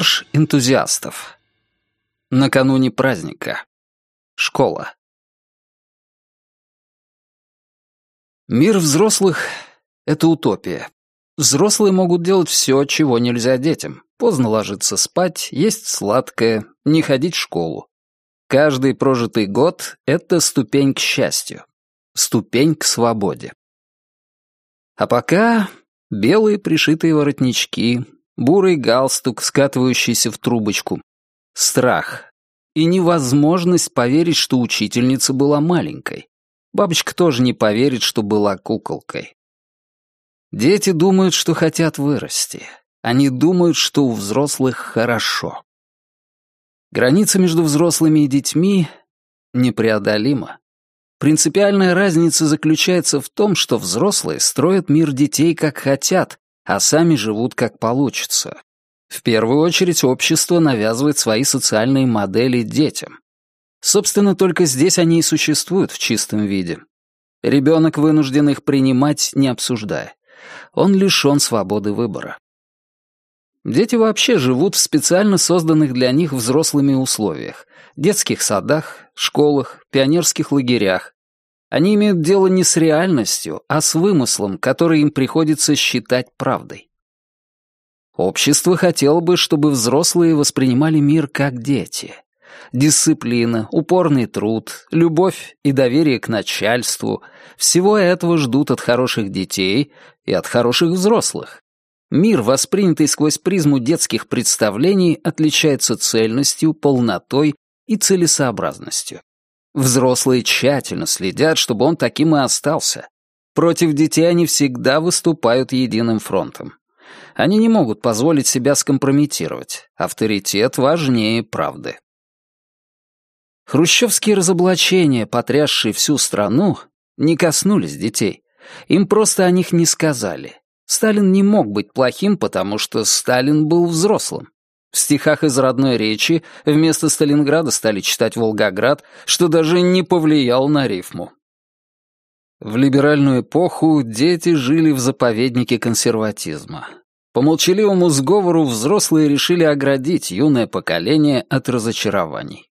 Марш энтузиастов. Накануне праздника. Школа. Мир взрослых — это утопия. Взрослые могут делать все, чего нельзя детям. Поздно ложиться спать, есть сладкое, не ходить в школу. Каждый прожитый год — это ступень к счастью. Ступень к свободе. А пока белые пришитые воротнички, бурый галстук, скатывающийся в трубочку, страх и невозможность поверить, что учительница была маленькой. Бабочка тоже не поверит, что была куколкой. Дети думают, что хотят вырасти. Они думают, что у взрослых хорошо. Граница между взрослыми и детьми непреодолима. Принципиальная разница заключается в том, что взрослые строят мир детей как хотят, а сами живут как получится. В первую очередь общество навязывает свои социальные модели детям. Собственно, только здесь они и существуют в чистом виде. Ребенок вынужден их принимать, не обсуждая. Он лишен свободы выбора. Дети вообще живут в специально созданных для них взрослыми условиях — детских садах, школах, пионерских лагерях. Они имеют дело не с реальностью, а с вымыслом, который им приходится считать правдой. Общество хотело бы, чтобы взрослые воспринимали мир как дети. Дисциплина, упорный труд, любовь и доверие к начальству — всего этого ждут от хороших детей и от хороших взрослых. Мир, воспринятый сквозь призму детских представлений, отличается цельностью, полнотой и целесообразностью. Взрослые тщательно следят, чтобы он таким и остался. Против детей они всегда выступают единым фронтом. Они не могут позволить себя скомпрометировать. Авторитет важнее правды. Хрущевские разоблачения, потрясшие всю страну, не коснулись детей. Им просто о них не сказали. Сталин не мог быть плохим, потому что Сталин был взрослым. В стихах из родной речи вместо Сталинграда стали читать Волгоград, что даже не повлиял на рифму. В либеральную эпоху дети жили в заповеднике консерватизма. По молчаливому сговору взрослые решили оградить юное поколение от разочарований.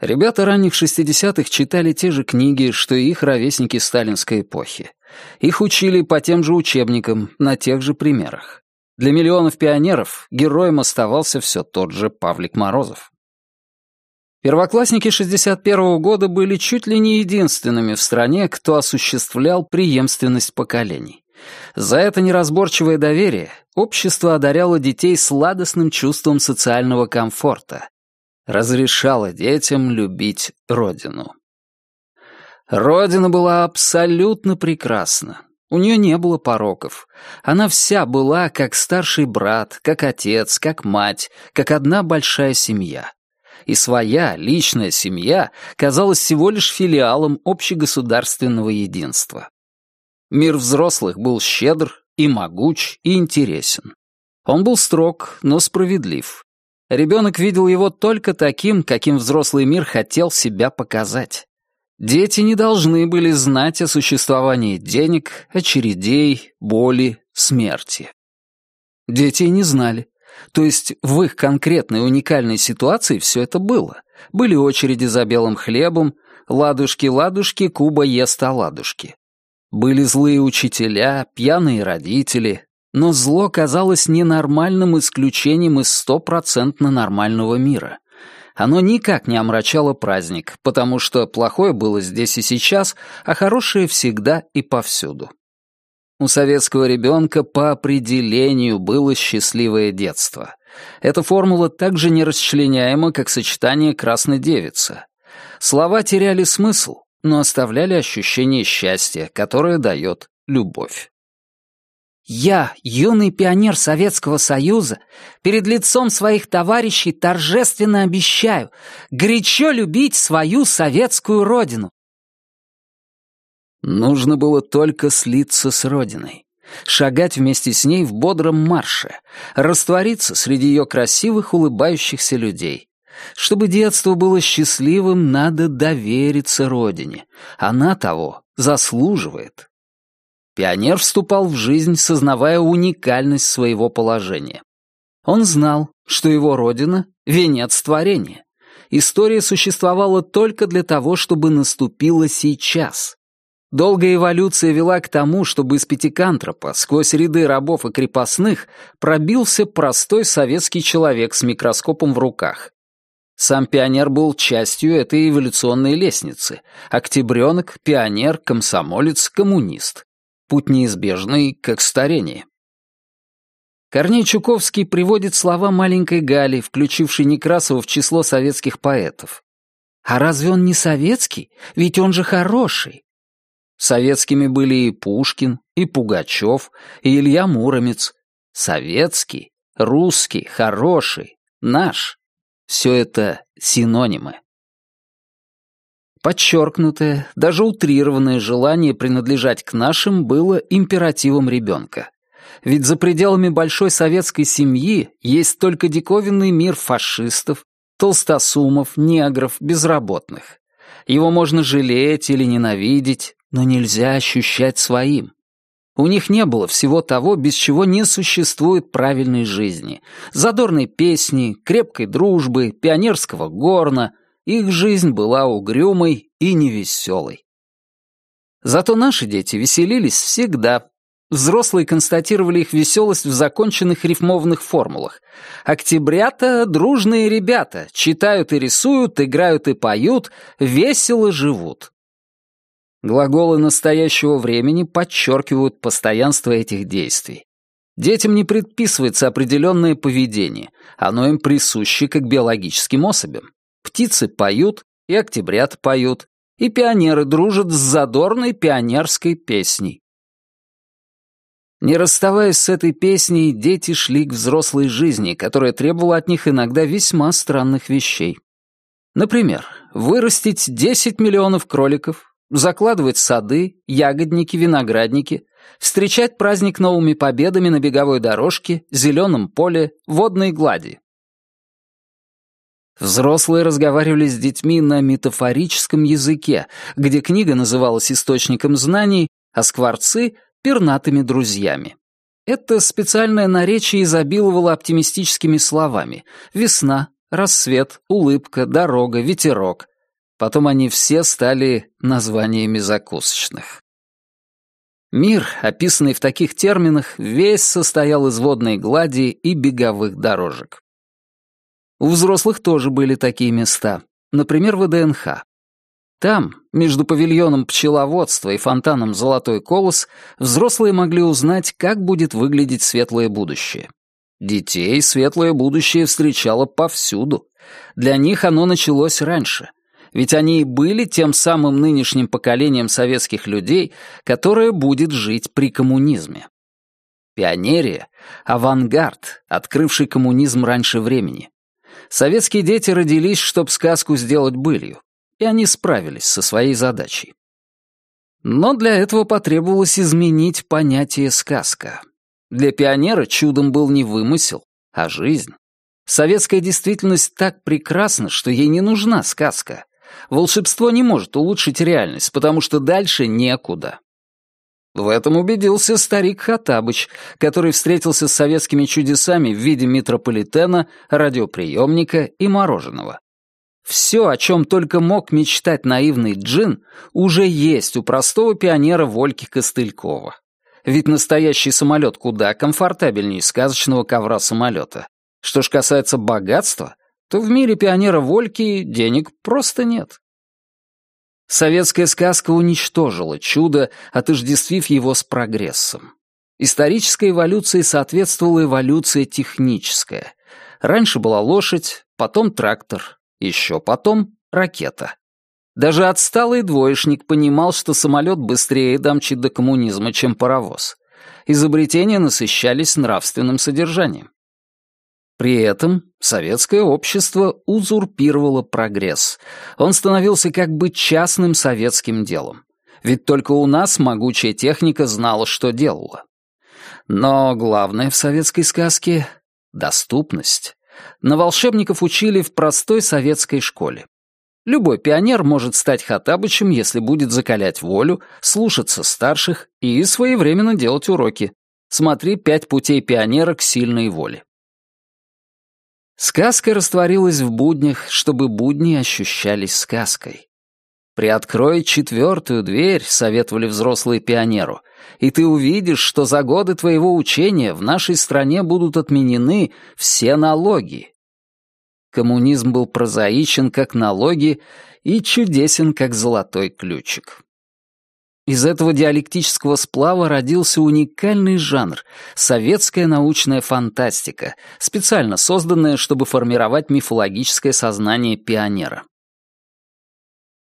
Ребята ранних 60-х читали те же книги, что и их ровесники сталинской эпохи. Их учили по тем же учебникам, на тех же примерах. Для миллионов пионеров героем оставался все тот же Павлик Морозов. Первоклассники 61-го года были чуть ли не единственными в стране, кто осуществлял преемственность поколений. За это неразборчивое доверие общество одаряло детей сладостным чувством социального комфорта, разрешало детям любить родину. Родина была абсолютно прекрасна. У нее не было пороков. Она вся была как старший брат, как отец, как мать, как одна большая семья. И своя, личная семья казалась всего лишь филиалом общегосударственного единства. Мир взрослых был щедр и могуч и интересен. Он был строг, но справедлив. Ребенок видел его только таким, каким взрослый мир хотел себя показать. Дети не должны были знать о существовании денег, очередей, боли, смерти. Дети не знали. То есть в их конкретной уникальной ситуации все это было. Были очереди за белым хлебом, ладушки-ладушки, Куба ест оладушки. Были злые учителя, пьяные родители, но зло казалось ненормальным исключением из стопроцентно нормального мира. Оно никак не омрачало праздник, потому что плохое было здесь и сейчас, а хорошее всегда и повсюду. У советского ребенка по определению было счастливое детство. Эта формула так же нерасчленяема, как сочетание «красной девицы». Слова теряли смысл, но оставляли ощущение счастья, которое дает любовь. Я, юный пионер Советского Союза, перед лицом своих товарищей торжественно обещаю горячо любить свою советскую родину. Нужно было только слиться с родиной, шагать вместе с ней в бодром марше, раствориться среди ее красивых улыбающихся людей. Чтобы детство было счастливым, надо довериться родине. Она того заслуживает. Пионер вступал в жизнь, сознавая уникальность своего положения. Он знал, что его родина — венец творения. История существовала только для того, чтобы наступила сейчас. Долгая эволюция вела к тому, чтобы из пятикантропа сквозь ряды рабов и крепостных пробился простой советский человек с микроскопом в руках. Сам пионер был частью этой эволюционной лестницы. Октябренок, пионер, комсомолец, коммунист. Путь неизбежный, как старение. Корней Чуковский приводит слова маленькой Гали, включившей Некрасова в число советских поэтов. «А разве он не советский? Ведь он же хороший. Советскими были и Пушкин, и Пугачев, и Илья Муромец. Советский, русский, хороший, наш. Все это синонимы. Подчеркнутое, даже утрированное желание принадлежать к нашим было императивом ребенка. Ведь за пределами большой советской семьи есть только диковинный мир фашистов, толстосумов, негров, безработных. Его можно жалеть или ненавидеть, но нельзя ощущать своим. У них не было всего того, без чего не существует правильной жизни. Задорной песни, крепкой дружбы, пионерского горна. Их жизнь была угрюмой и невеселой. Зато наши дети веселились всегда. Взрослые констатировали их веселость в законченных рифмованных формулах. Октябрята — дружные ребята, читают и рисуют, играют и поют, весело живут. Глаголы настоящего времени подчеркивают постоянство этих действий. Детям не предписывается определенное поведение, оно им присуще как биологическим особям. Птицы поют, и октябрят поют, и пионеры дружат с задорной пионерской песней. Не расставаясь с этой песней, дети шли к взрослой жизни, которая требовала от них иногда весьма странных вещей. Например, вырастить 10 миллионов кроликов, закладывать сады, ягодники, виноградники, встречать праздник новыми победами на беговой дорожке, зеленом поле, водной глади. Взрослые разговаривали с детьми на метафорическом языке, где книга называлась источником знаний, а скворцы — пернатыми друзьями. Это специальное наречие изобиловало оптимистическими словами «весна», «рассвет», «улыбка», «дорога», «ветерок», Потом они все стали названиями закусочных. Мир, описанный в таких терминах, весь состоял из водной глади и беговых дорожек. У взрослых тоже были такие места, например, в ДНХ. Там, между павильоном пчеловодства и фонтаном «Золотой колос», взрослые могли узнать, как будет выглядеть светлое будущее. Детей светлое будущее встречало повсюду. Для них оно началось раньше — ведь они и были тем самым нынешним поколением советских людей, которое будет жить при коммунизме. Пионерия — авангард, открывший коммунизм раньше времени. Советские дети родились, чтобы сказку сделать былью, и они справились со своей задачей. Но для этого потребовалось изменить понятие «сказка». Для пионера чудом был не вымысел, а жизнь. Советская действительность так прекрасна, что ей не нужна сказка. Волшебство не может улучшить реальность, потому что дальше некуда. В этом убедился старик Хатабыч, который встретился с советскими чудесами в виде метрополитена, радиоприемника и мороженого. Все, о чем только мог мечтать наивный джин, уже есть у простого пионера Вольки Костылькова. Ведь настоящий самолет куда комфортабельнее сказочного ковра самолета. Что ж касается богатства, то в мире пионера Вольки денег просто нет. Советская сказка уничтожила чудо, отождествив его с прогрессом. Исторической эволюции соответствовала эволюция техническая. Раньше была лошадь, потом трактор, еще потом ракета. Даже отсталый двоечник понимал, что самолет быстрее домчит до коммунизма, чем паровоз. Изобретения насыщались нравственным содержанием. При этом советское общество узурпировало прогресс. Он становился как бы частным советским делом. Ведь только у нас могучая техника знала, что делала. Но главное в советской сказке — доступность. На волшебников учили в простой советской школе. Любой пионер может стать Хатабычем, если будет закалять волю, слушаться старших и своевременно делать уроки. Смотри «Пять путей пионера к сильной воле». Сказка растворилась в буднях, чтобы будни ощущались сказкой. «Приоткрой четвертую дверь», — советовали взрослые пионеру, «и ты увидишь, что за годы твоего учения в нашей стране будут отменены все налоги». Коммунизм был прозаичен, как налоги, и чудесен, как золотой ключик. Из этого диалектического сплава родился уникальный жанр — советская научная фантастика, специально созданная, чтобы формировать мифологическое сознание пионера.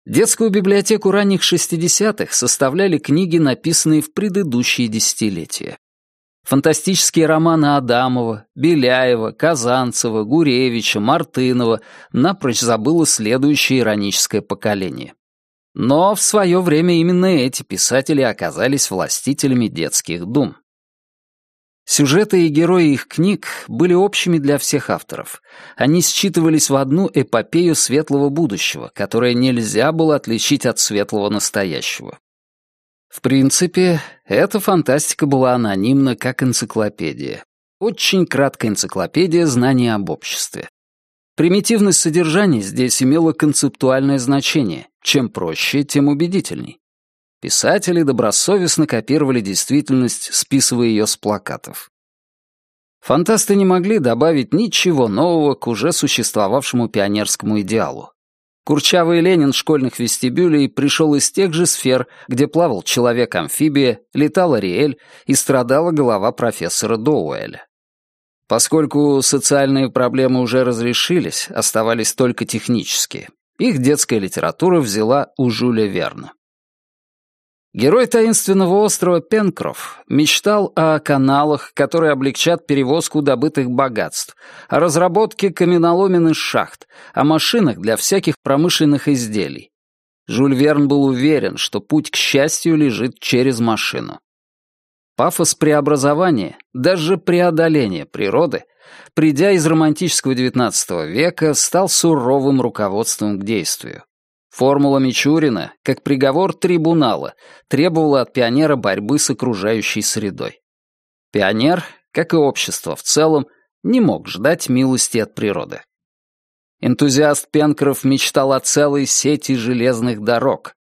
Детскую библиотеку ранних 60-х составляли книги, написанные в предыдущие десятилетия. Фантастические романы Адамова, Беляева, Казанцева, Гуревича, Мартынова напрочь забыло следующее ироническое поколение. Но в свое время именно эти писатели оказались властителями детских дум. Сюжеты и герои их книг были общими для всех авторов. Они считывались в одну эпопею светлого будущего, которое нельзя было отличить от светлого настоящего. В принципе, эта фантастика была анонимна как энциклопедия. Очень краткая энциклопедия знаний об обществе. Примитивность содержания здесь имела концептуальное значение. Чем проще, тем убедительней. Писатели добросовестно копировали действительность, списывая ее с плакатов. Фантасты не могли добавить ничего нового к уже существовавшему пионерскому идеалу. Курчавый Ленин школьных вестибюлей пришел из тех же сфер, где плавал человек-амфибия, летал Ариэль и страдала голова профессора Доуэля. Поскольку социальные проблемы уже разрешились, оставались только технические. Их детская литература взяла у Жюля Верна. Герой таинственного острова Пенкроф мечтал о каналах, которые облегчат перевозку добытых богатств, о разработке каменоломен из шахт, о машинах для всяких промышленных изделий. Жюль Верн был уверен, что путь к счастью лежит через машину. Пафос преобразования, даже преодоления природы, придя из романтического XIX века, стал суровым руководством к действию. Формула Мичурина, как приговор трибунала, требовала от пионера борьбы с окружающей средой. Пионер, как и общество в целом, не мог ждать милости от природы. Энтузиаст Пенкроф мечтал о целой сети железных дорог.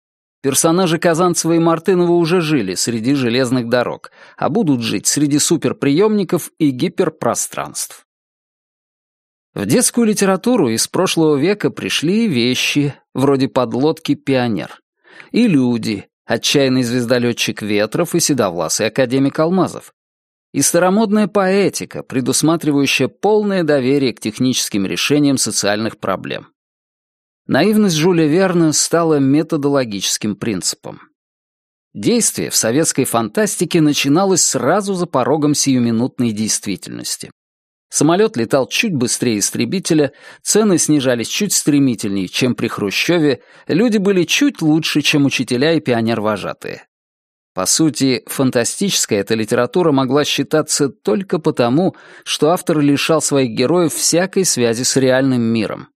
Персонажи Казанцева и Мартынова уже жили среди железных дорог, а будут жить среди суперприемников и гиперпространств. В детскую литературу из прошлого века пришли вещи, вроде подлодки «Пионер», и люди, отчаянный звездолетчик Ветров и седовласый академик Алмазов, и старомодная поэтика, предусматривающая полное доверие к техническим решениям социальных проблем. Наивность Жюля Верна стала методологическим принципом. Действие в советской фантастике начиналось сразу за порогом сиюминутной действительности. Самолет летал чуть быстрее истребителя, цены снижались чуть стремительнее, чем при Хрущеве, люди были чуть лучше, чем учителя и пионер-вожатые. По сути, фантастическая эта литература могла считаться только потому, что автор лишал своих героев всякой связи с реальным миром.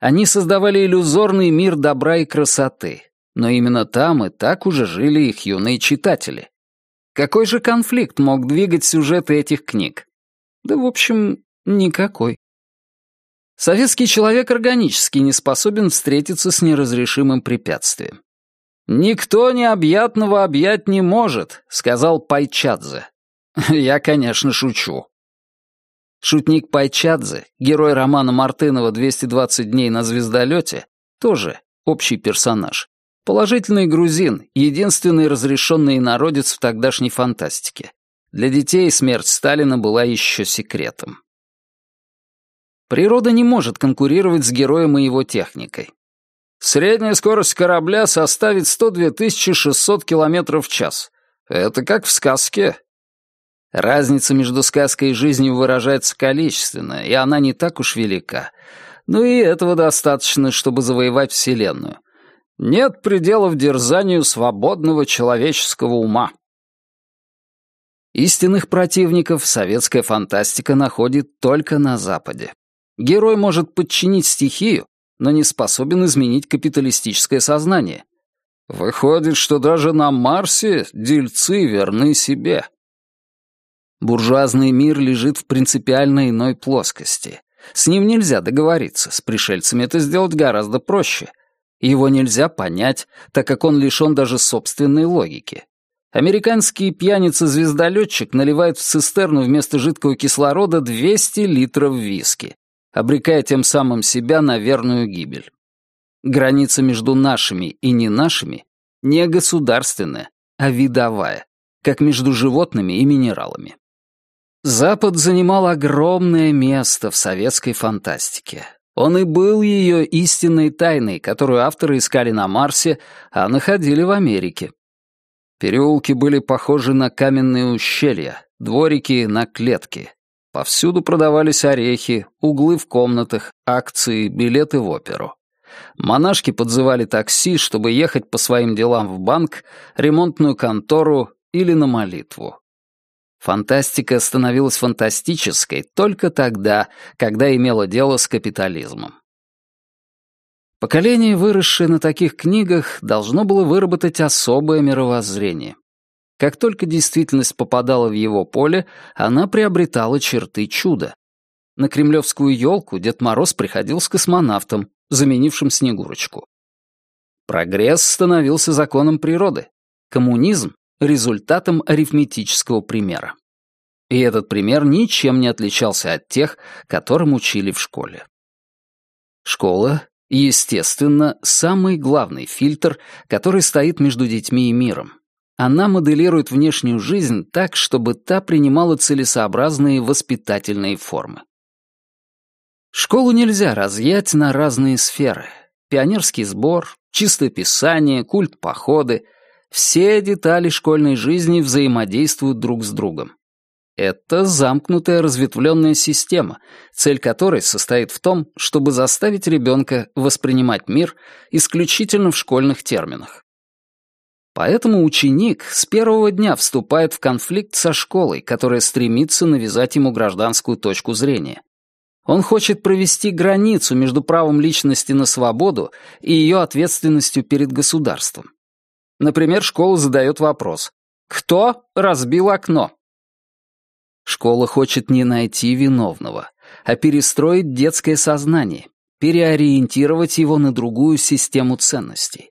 Они создавали иллюзорный мир добра и красоты, но именно там и так уже жили их юные читатели. Какой же конфликт мог двигать сюжеты этих книг? Да, в общем, никакой. Советский человек органически не способен встретиться с неразрешимым препятствием. «Никто необъятного объять не может», — сказал Пайчадзе. Я, конечно, шучу. Шутник Пайчадзе, герой романа Мартынова «220 дней на звездолете», тоже общий персонаж. Положительный грузин, единственный разрешенный народец в тогдашней фантастике. Для детей смерть Сталина была еще секретом. Природа не может конкурировать с героем и его техникой. Средняя скорость корабля составит 102 600 км в час. Это как в сказке. Разница между сказкой и жизнью выражается количественно, и она не так уж велика. Но и этого достаточно, чтобы завоевать Вселенную. Нет пределов дерзанию свободного человеческого ума. Истинных противников советская фантастика находит только на Западе. Герой может подчинить стихию, но не способен изменить капиталистическое сознание. Выходит, что даже на Марсе дельцы верны себе. Буржуазный мир лежит в принципиально иной плоскости. С ним нельзя договориться, с пришельцами это сделать гораздо проще. Его нельзя понять, так как он лишён даже собственной логики. Американский пьяница-звездолетчик наливает в цистерну вместо жидкого кислорода 200 литров виски, обрекая тем самым себя на верную гибель. Граница между нашими и не нашими не государственная, а видовая, как между животными и минералами. Запад занимал огромное место в советской фантастике. Он и был ее истинной тайной, которую авторы искали на Марсе, а находили в Америке. Переулки были похожи на каменные ущелья, дворики — на клетки. Повсюду продавались орехи, углы в комнатах, акции, билеты в оперу. Монашки подзывали такси, чтобы ехать по своим делам в банк, ремонтную контору или на молитву. Фантастика становилась фантастической только тогда, когда имела дело с капитализмом. Поколение, выросшее на таких книгах, должно было выработать особое мировоззрение. Как только действительность попадала в его поле, она приобретала черты чуда. На кремлевскую елку Дед Мороз приходил с космонавтом, заменившим Снегурочку. Прогресс становился законом природы. Коммунизм — результатом арифметического примера. И этот пример ничем не отличался от тех, которым учили в школе. Школа естественно, самый главный фильтр, который стоит между детьми и миром. Она моделирует внешнюю жизнь так, чтобы та принимала целесообразные воспитательные формы. Школу нельзя разъять на разные сферы. Пионерский сбор, чистое писание, культ походы — все детали школьной жизни взаимодействуют друг с другом. Это замкнутая разветвленная система, цель которой состоит в том, чтобы заставить ребенка воспринимать мир исключительно в школьных терминах. Поэтому ученик с первого дня вступает в конфликт со школой, которая стремится навязать ему гражданскую точку зрения. Он хочет провести границу между правом личности на свободу и ее ответственностью перед государством. Например, школа задает вопрос «Кто разбил окно?» Школа хочет не найти виновного, а перестроить детское сознание, переориентировать его на другую систему ценностей.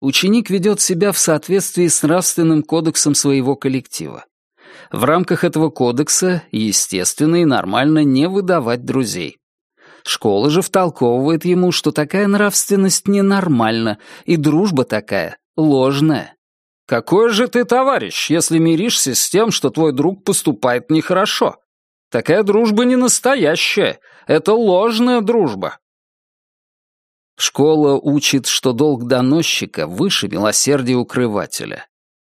Ученик ведет себя в соответствии с нравственным кодексом своего коллектива. В рамках этого кодекса естественно и нормально не выдавать друзей. Школа же втолковывает ему, что такая нравственность ненормальна, и дружба такая ложная. Какой же ты товарищ, если миришься с тем, что твой друг поступает нехорошо? Такая дружба не настоящая, это ложная дружба. Школа учит, что долг доносчика выше милосердия укрывателя.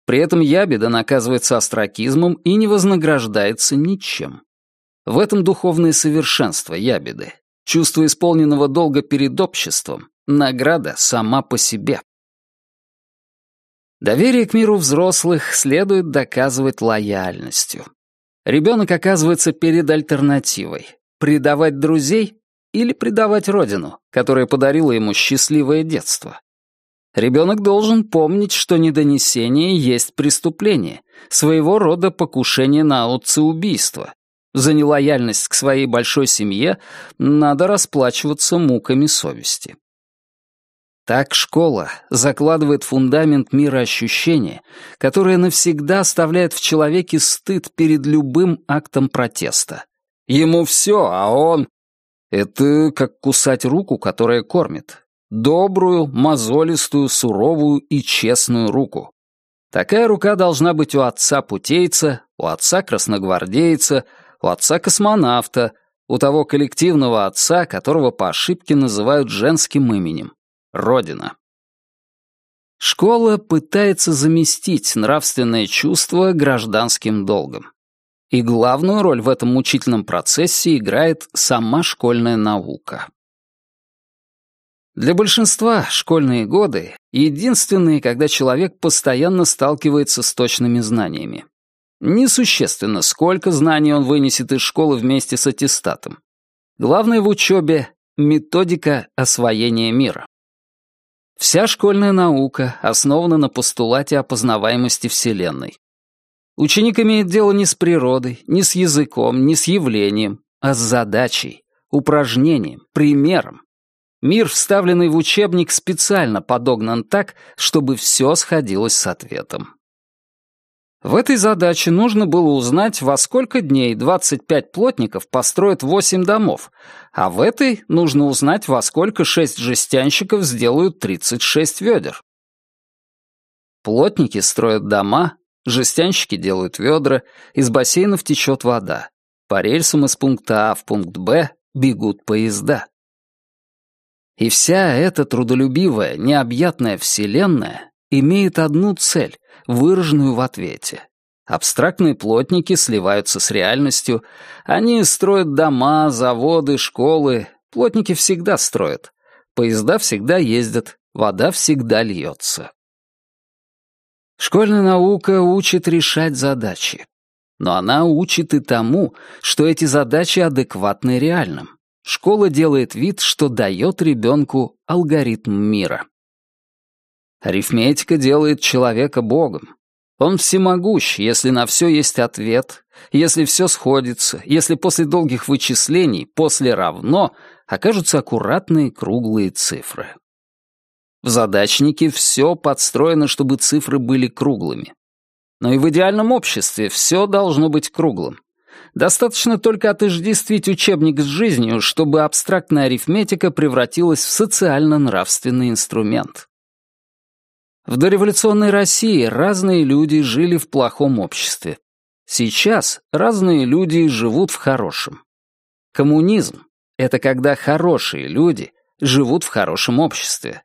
При этом ябеда наказывается астракизмом и не вознаграждается ничем. В этом духовное совершенство ябеды. Чувство исполненного долга перед обществом, награда сама по себе. Доверие к миру взрослых следует доказывать лояльностью. Ребенок оказывается перед альтернативой — предавать друзей или предавать родину, которая подарила ему счастливое детство. Ребенок должен помнить, что недонесение есть преступление, своего рода покушение на отцеубийство. За нелояльность к своей большой семье надо расплачиваться муками совести. Так школа закладывает фундамент мира ощущения, которое навсегда оставляет в человеке стыд перед любым актом протеста. Ему все, а он... Это как кусать руку, которая кормит. Добрую, мозолистую, суровую и честную руку. Такая рука должна быть у отца-путейца, у отца-красногвардейца, у отца-космонавта, у того коллективного отца, которого по ошибке называют женским именем. Родина. Школа пытается заместить нравственное чувство гражданским долгом. И главную роль в этом мучительном процессе играет сама школьная наука. Для большинства школьные годы — единственные, когда человек постоянно сталкивается с точными знаниями. Несущественно, сколько знаний он вынесет из школы вместе с аттестатом. Главное в учебе — методика освоения мира. Вся школьная наука основана на постулате опознаваемости Вселенной. Ученик имеет дело не с природой, не с языком, не с явлением, а с задачей упражнением, примером. Мир, вставленный в учебник, специально подогнан так, чтобы все сходилось с ответом. В этой задаче нужно было узнать, во сколько дней 25 плотников построят 8 домов, а в этой нужно узнать, во сколько 6 жестянщиков сделают 36 ведер. Плотники строят дома, жестянщики делают ведра, из бассейнов течет вода. По рельсам из пункта А в пункт Б бегут поезда. И вся эта трудолюбивая, необъятная вселенная имеет одну цель, выраженную в ответе. Абстрактные плотники сливаются с реальностью, они строят дома, заводы, школы. Плотники всегда строят. Поезда всегда ездят, вода всегда льется. Школьная наука учит решать задачи. Но она учит и тому, что эти задачи адекватны реальным. Школа делает вид, что дает ребенку алгоритм мира. Арифметика делает человека богом. Он всемогущ, если на все есть ответ, если все сходится, если после долгих вычислений, после равно, окажутся аккуратные круглые цифры. В задачнике все подстроено, чтобы цифры были круглыми. Но и в идеальном обществе все должно быть круглым. Достаточно только отождествить учебник с жизнью, чтобы абстрактная арифметика превратилась в социально-нравственный инструмент. В дореволюционной России разные люди жили в плохом обществе. Сейчас разные люди живут в хорошем. Коммунизм — это когда хорошие люди живут в хорошем обществе.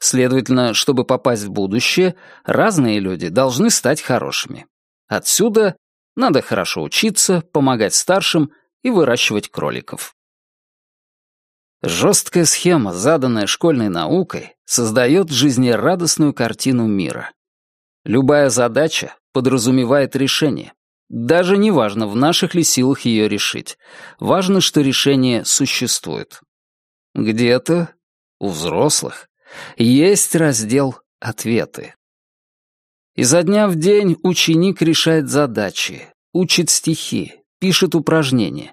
Следовательно, чтобы попасть в будущее, разные люди должны стать хорошими. Отсюда надо хорошо учиться, помогать старшим и выращивать кроликов. Жесткая схема, заданная школьной наукой, создает жизнерадостную картину мира. Любая задача подразумевает решение. Даже не важно, в наших ли силах ее решить. Важно, что решение существует. Где-то у взрослых есть раздел «Ответы». Изо дня в день ученик решает задачи, учит стихи, пишет упражнения.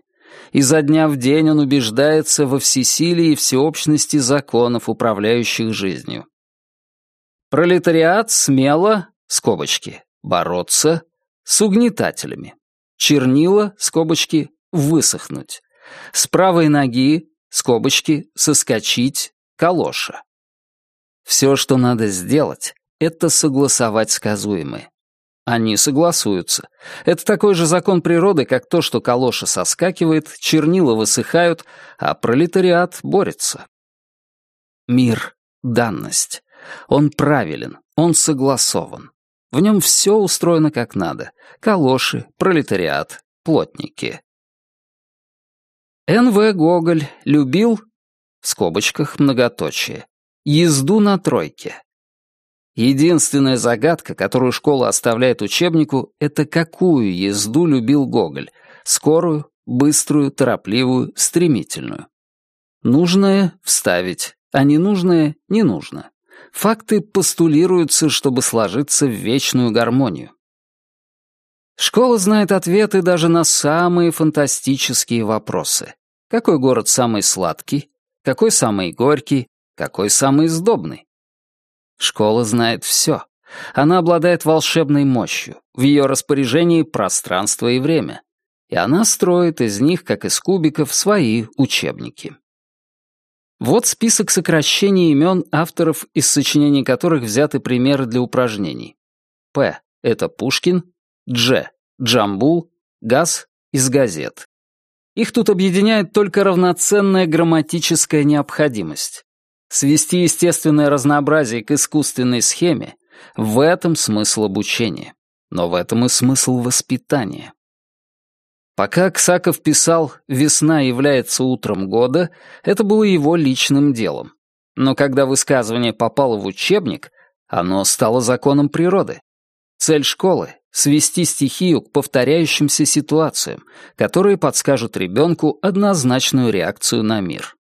Изо дня в день он убеждается во всесилии и всеобщности законов, управляющих жизнью. Пролетариат смело, скобочки, бороться с угнетателями. Чернила, скобочки, высохнуть. С правой ноги, скобочки, соскочить, калоша. Все, что надо сделать, это согласовать сказуемые. Они согласуются. Это такой же закон природы, как то, что калоша соскакивает, чернила высыхают, а пролетариат борется. Мир — данность. Он правилен, он согласован. В нем все устроено как надо. Калоши, пролетариат, плотники. Н.В. Гоголь любил, в скобочках многоточие, Езду на тройке. Единственная загадка, которую школа оставляет учебнику, это какую езду любил Гоголь. Скорую, быструю, торопливую, стремительную. Нужное — вставить, а ненужное — не нужно. Факты постулируются, чтобы сложиться в вечную гармонию. Школа знает ответы даже на самые фантастические вопросы. Какой город самый сладкий? Какой самый горький? Какой самый сдобный? Школа знает все. Она обладает волшебной мощью. В ее распоряжении пространство и время. И она строит из них, как из кубиков, свои учебники. Вот список сокращений имен авторов, из сочинений которых взяты примеры для упражнений. П. Это Пушкин. Дж. Джамбул. Газ. Из газет. Их тут объединяет только равноценная грамматическая необходимость. Свести естественное разнообразие к искусственной схеме — в этом смысл обучения. Но в этом и смысл воспитания. Пока Ксаков писал «Весна является утром года», это было его личным делом. Но когда высказывание попало в учебник, оно стало законом природы. Цель школы — свести стихию к повторяющимся ситуациям, которые подскажут ребенку однозначную реакцию на мир.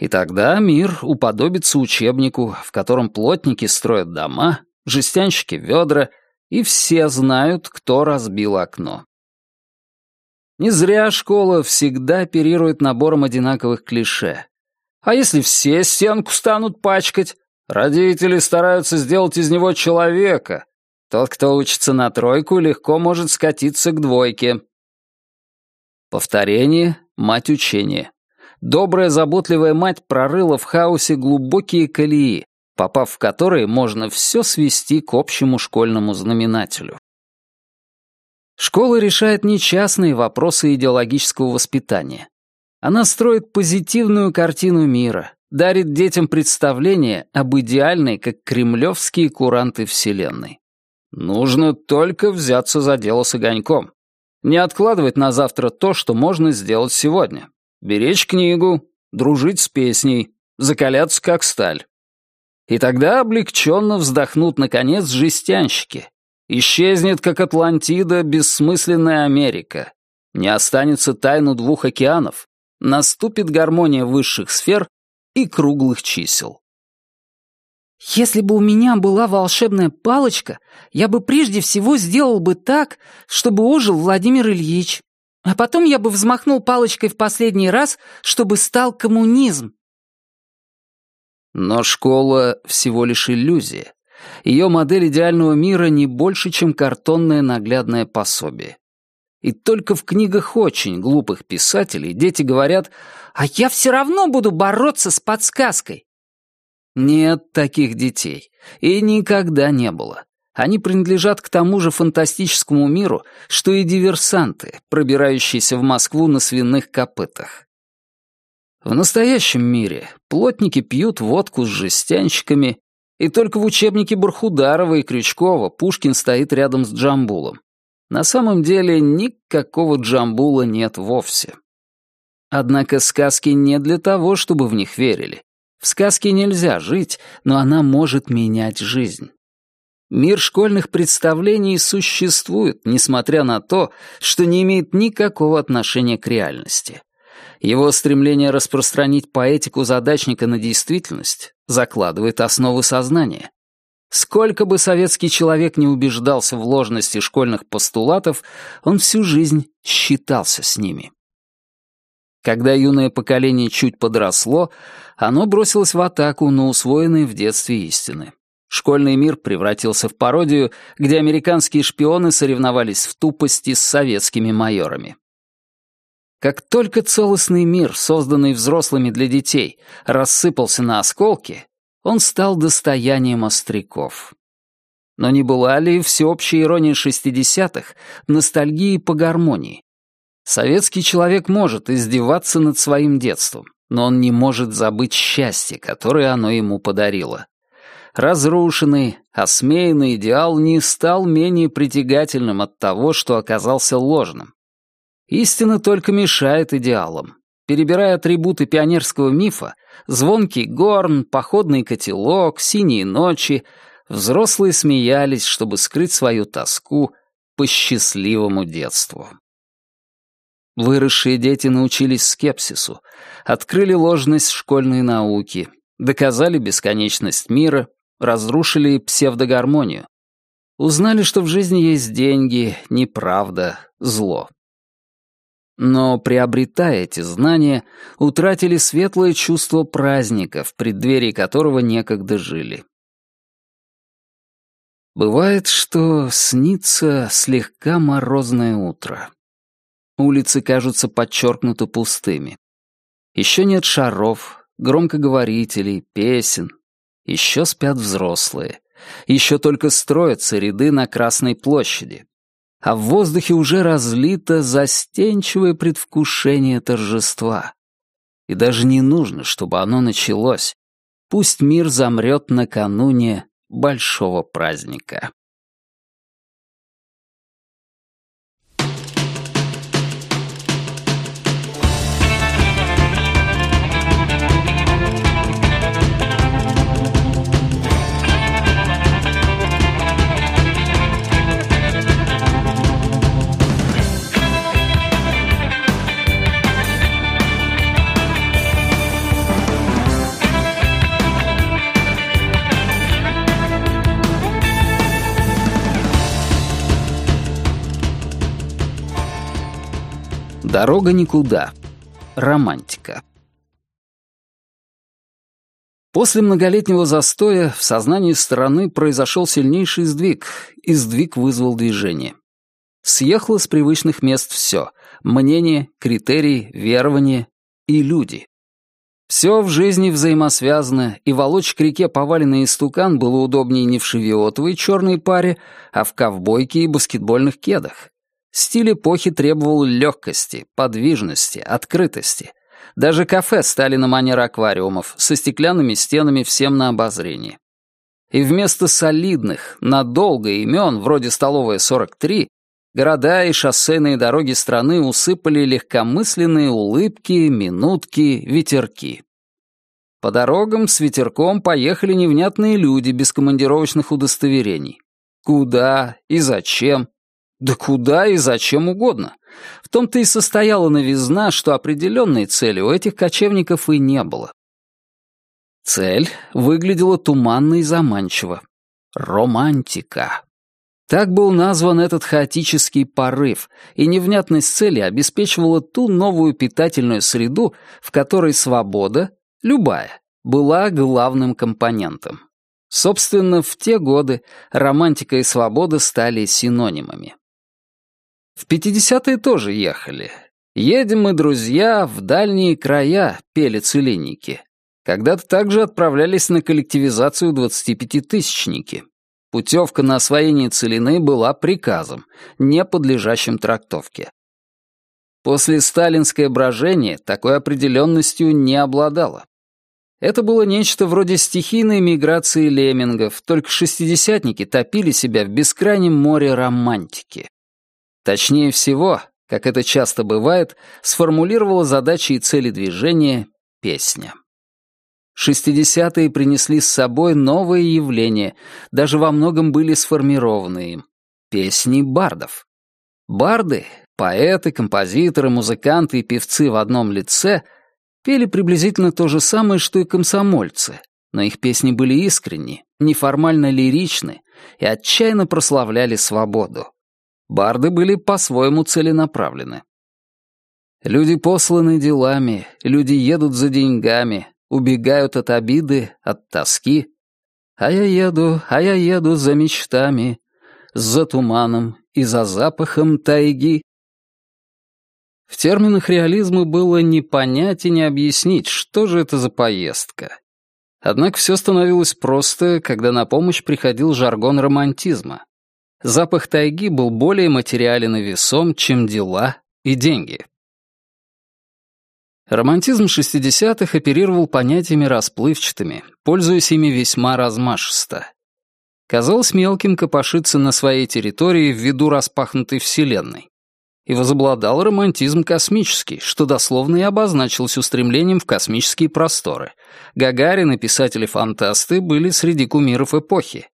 И тогда мир уподобится учебнику, в котором плотники строят дома, жестянщики — ведра, и все знают, кто разбил окно. Не зря школа всегда оперирует набором одинаковых клише. А если все стенку станут пачкать? Родители стараются сделать из него человека. Тот, кто учится на тройку, легко может скатиться к двойке. Повторение — мать учения. Добрая, заботливая мать прорыла в хаосе глубокие колеи, попав в которые можно все свести к общему школьному знаменателю. Школа решает не частные вопросы идеологического воспитания. Она строит позитивную картину мира, дарит детям представление об идеальной, как кремлевские куранты Вселенной. Нужно только взяться за дело с огоньком. Не откладывать на завтра то, что можно сделать сегодня. Беречь книгу, дружить с песней, закаляться как сталь. И тогда облегченно вздохнут, наконец, жестянщики, Исчезнет, как Атлантида, бессмысленная Америка. Не останется тайну двух океанов. Наступит гармония высших сфер и круглых чисел. «Если бы у меня была волшебная палочка, я бы прежде всего сделал бы так, чтобы ожил Владимир Ильич. А потом я бы взмахнул палочкой в последний раз, чтобы стал коммунизм». Но школа — всего лишь иллюзия. Ее модель идеального мира не больше, чем картонное наглядное пособие. И только в книгах очень глупых писателей дети говорят «А я все равно буду бороться с подсказкой». Нет таких детей. И никогда не было. Они принадлежат к тому же фантастическому миру, что и диверсанты, пробирающиеся в Москву на свиных копытах. В настоящем мире плотники пьют водку с жестянщиками и только в учебнике Бархударова и Крючкова Пушкин стоит рядом с Джамбулом. На самом деле никакого Джамбула нет вовсе. Однако сказки не для того, чтобы в них верили. В сказке нельзя жить, но она может менять жизнь. Мир школьных представлений существует, несмотря на то, что не имеет никакого отношения к реальности. Его стремление распространить поэтику задачника на действительность закладывает основы сознания. Сколько бы советский человек не убеждался в ложности школьных постулатов, он всю жизнь считался с ними. Когда юное поколение чуть подросло, оно бросилось в атаку на усвоенные в детстве истины. Школьный мир превратился в пародию, где американские шпионы соревновались в тупости с советскими майорами. Как только целостный мир, созданный взрослыми для детей, рассыпался на осколки, он стал достоянием остряков. Но не была ли всеобщая ирония шестидесятых ностальгии по гармонии? Советский человек может издеваться над своим детством, но он не может забыть счастье, которое оно ему подарило. Разрушенный, осмеянный идеал не стал менее притягательным от того, что оказался ложным. Истина только мешает идеалам. Перебирая атрибуты пионерского мифа, звонкий горн, походный котелок, синие ночи, взрослые смеялись, чтобы скрыть свою тоску по счастливому детству. Выросшие дети научились скепсису, открыли ложность школьной науки, доказали бесконечность мира, разрушили псевдогармонию. Узнали, что в жизни есть деньги, неправда, зло но, приобретая эти знания, утратили светлое чувство праздника, в преддверии которого некогда жили. Бывает, что снится слегка морозное утро. Улицы кажутся подчеркнуто пустыми. Еще нет шаров, громкоговорителей, песен. Еще спят взрослые. Еще только строятся ряды на Красной площади а в воздухе уже разлито застенчивое предвкушение торжества. И даже не нужно, чтобы оно началось. Пусть мир замрет накануне большого праздника. Дорога никуда. Романтика. После многолетнего застоя в сознании страны произошел сильнейший сдвиг, и сдвиг вызвал движение. Съехало с привычных мест все — мнение, критерии, верования и люди. Все в жизни взаимосвязано, и волочь к реке поваленный истукан было удобнее не в шевиотовой черной паре, а в ковбойке и баскетбольных кедах. Стиль эпохи требовал легкости, подвижности, открытости. Даже кафе стали на манер аквариумов, со стеклянными стенами всем на обозрение. И вместо солидных, надолго имен, вроде столовая 43, города и шоссейные дороги страны усыпали легкомысленные улыбки, минутки, ветерки. По дорогам с ветерком поехали невнятные люди без командировочных удостоверений. Куда и зачем? Да куда и зачем угодно. В том-то и состояла новизна, что определенной цели у этих кочевников и не было. Цель выглядела туманно и заманчиво. Романтика. Так был назван этот хаотический порыв, и невнятность цели обеспечивала ту новую питательную среду, в которой свобода, любая, была главным компонентом. Собственно, в те годы романтика и свобода стали синонимами. В 50-е тоже ехали. «Едем мы, друзья, в дальние края», — пели целинники. Когда-то также отправлялись на коллективизацию 25-тысячники. Путевка на освоение целины была приказом, не подлежащим трактовке. После сталинское брожение такой определенностью не обладало. Это было нечто вроде стихийной миграции леммингов, только шестидесятники топили себя в бескрайнем море романтики. Точнее всего, как это часто бывает, сформулировала задачи и цели движения песня. Шестидесятые принесли с собой новые явления, даже во многом были сформированы им. Песни бардов. Барды, поэты, композиторы, музыканты и певцы в одном лице пели приблизительно то же самое, что и комсомольцы, но их песни были искренни, неформально лиричны и отчаянно прославляли свободу. Барды были по-своему целенаправлены. Люди посланы делами, люди едут за деньгами, убегают от обиды, от тоски. А я еду, а я еду за мечтами, за туманом и за запахом тайги. В терминах реализма было не понять и не объяснить, что же это за поездка. Однако все становилось просто, когда на помощь приходил жаргон романтизма. Запах тайги был более материален и весом, чем дела и деньги. Романтизм 60-х оперировал понятиями расплывчатыми, пользуясь ими весьма размашисто. Казалось мелким копошиться на своей территории ввиду распахнутой вселенной. И возобладал романтизм космический, что дословно и обозначилось устремлением в космические просторы. Гагарин и писатели-фантасты были среди кумиров эпохи.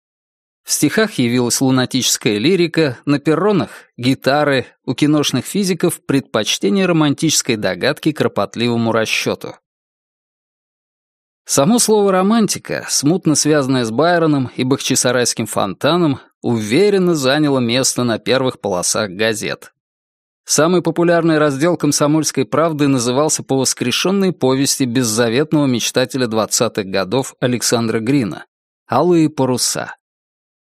В стихах явилась лунатическая лирика, на перронах — гитары, у киношных физиков — предпочтение романтической догадки кропотливому расчету. Само слово «романтика», смутно связанное с Байроном и Бахчисарайским фонтаном, уверенно заняло место на первых полосах газет. Самый популярный раздел «Комсомольской правды» назывался по воскрешенной повести беззаветного мечтателя 20-х годов Александра Грина «Алые паруса».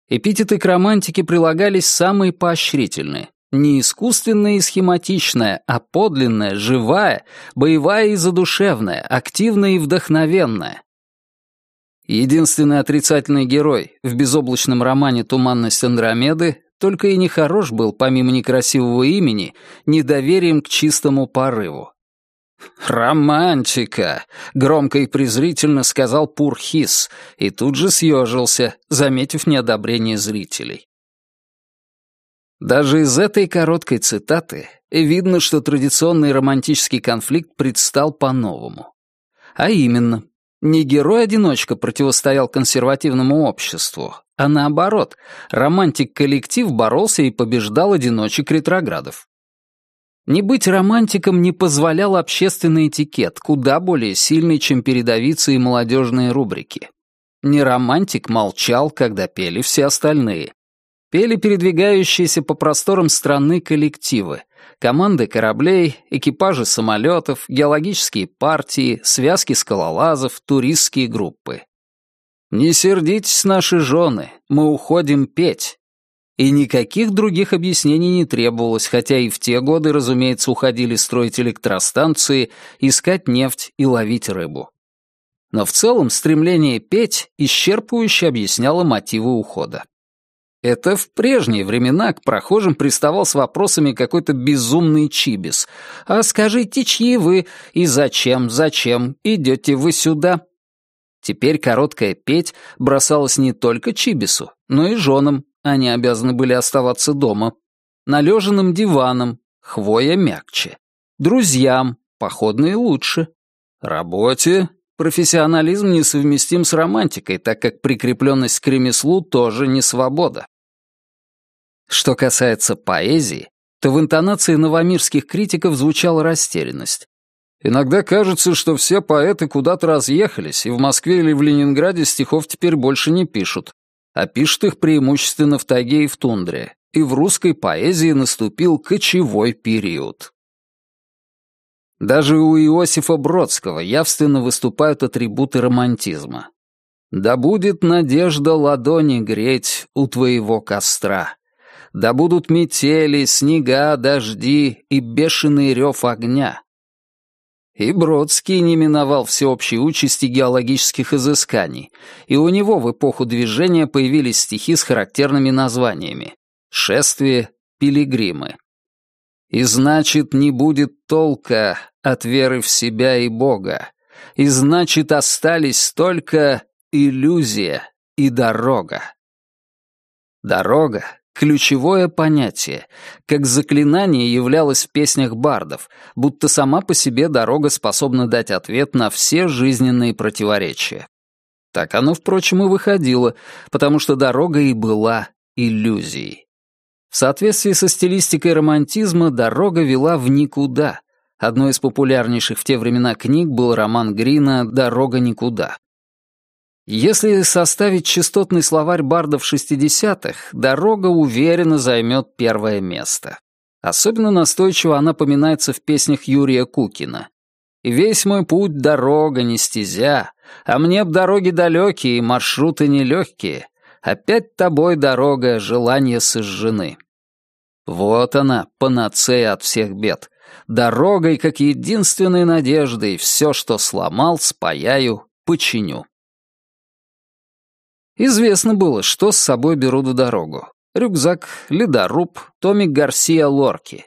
Эпитеты к романтике прилагались самые поощрительные. Не искусственная и схематичная, а подлинная, живая, боевая и задушевная, активная и вдохновенная. Единственный отрицательный герой в безоблачном романе «Туманность Андромеды» только и нехорош был, помимо некрасивого имени, недоверием к чистому порыву. «Романтика!» — громко и презрительно сказал Пурхис, и тут же съежился, заметив неодобрение зрителей. Даже из этой короткой цитаты видно, что традиционный романтический конфликт предстал по-новому. А именно, не герой-одиночка противостоял консервативному обществу, а наоборот, романтик-коллектив боролся и побеждал одиночек-ретроградов. Не быть романтиком не позволял общественный этикет, куда более сильный, чем передовицы и молодежные рубрики. Не романтик молчал, когда пели все остальные. Пели передвигающиеся по просторам страны коллективы, команды кораблей, экипажи самолетов, геологические партии, связки скалолазов, туристские группы. «Не сердитесь, наши жены, мы уходим петь». И никаких других объяснений не требовалось, хотя и в те годы, разумеется, уходили строить электростанции, искать нефть и ловить рыбу. Но в целом стремление петь исчерпывающе объясняло мотивы ухода. Это в прежние времена к прохожим приставал с вопросами какой-то безумный чибис. «А скажите, чьи вы? И зачем, зачем идете вы сюда?» Теперь короткая петь бросалась не только чибису, но и женам. Они обязаны были оставаться дома. Належенным диваном, хвоя мягче. Друзьям, походные лучше. Работе, профессионализм несовместим с романтикой, так как прикрепленность к ремеслу тоже не свобода. Что касается поэзии, то в интонации новомирских критиков звучала растерянность. Иногда кажется, что все поэты куда-то разъехались, и в Москве или в Ленинграде стихов теперь больше не пишут, а их преимущественно в тайге и в тундре, и в русской поэзии наступил кочевой период. Даже у Иосифа Бродского явственно выступают атрибуты романтизма. «Да будет надежда ладони греть у твоего костра, да будут метели, снега, дожди и бешеный рев огня. И Бродский не миновал всеобщей участи геологических изысканий, и у него в эпоху движения появились стихи с характерными названиями «Шествие», «Пилигримы». И значит, не будет толка от веры в себя и Бога, и значит, остались только иллюзия и дорога. Дорога Ключевое понятие, как заклинание являлось в песнях бардов, будто сама по себе дорога способна дать ответ на все жизненные противоречия. Так оно, впрочем, и выходило, потому что дорога и была иллюзией. В соответствии со стилистикой романтизма дорога вела в никуда. Одной из популярнейших в те времена книг был роман Грина «Дорога никуда». Если составить частотный словарь бардов 60-х, дорога уверенно займет первое место. Особенно настойчиво она поминается в песнях Юрия Кукина. «И весь мой путь — дорога, не стезя, а мне б дороги далекие, маршруты нелегкие. Опять тобой дорога, желания сожжены». Вот она, панацея от всех бед. Дорогой, как единственной надеждой, все, что сломал, спаяю, починю. Известно было, что с собой берут в дорогу. Рюкзак, ледоруб, томик Гарсия Лорки.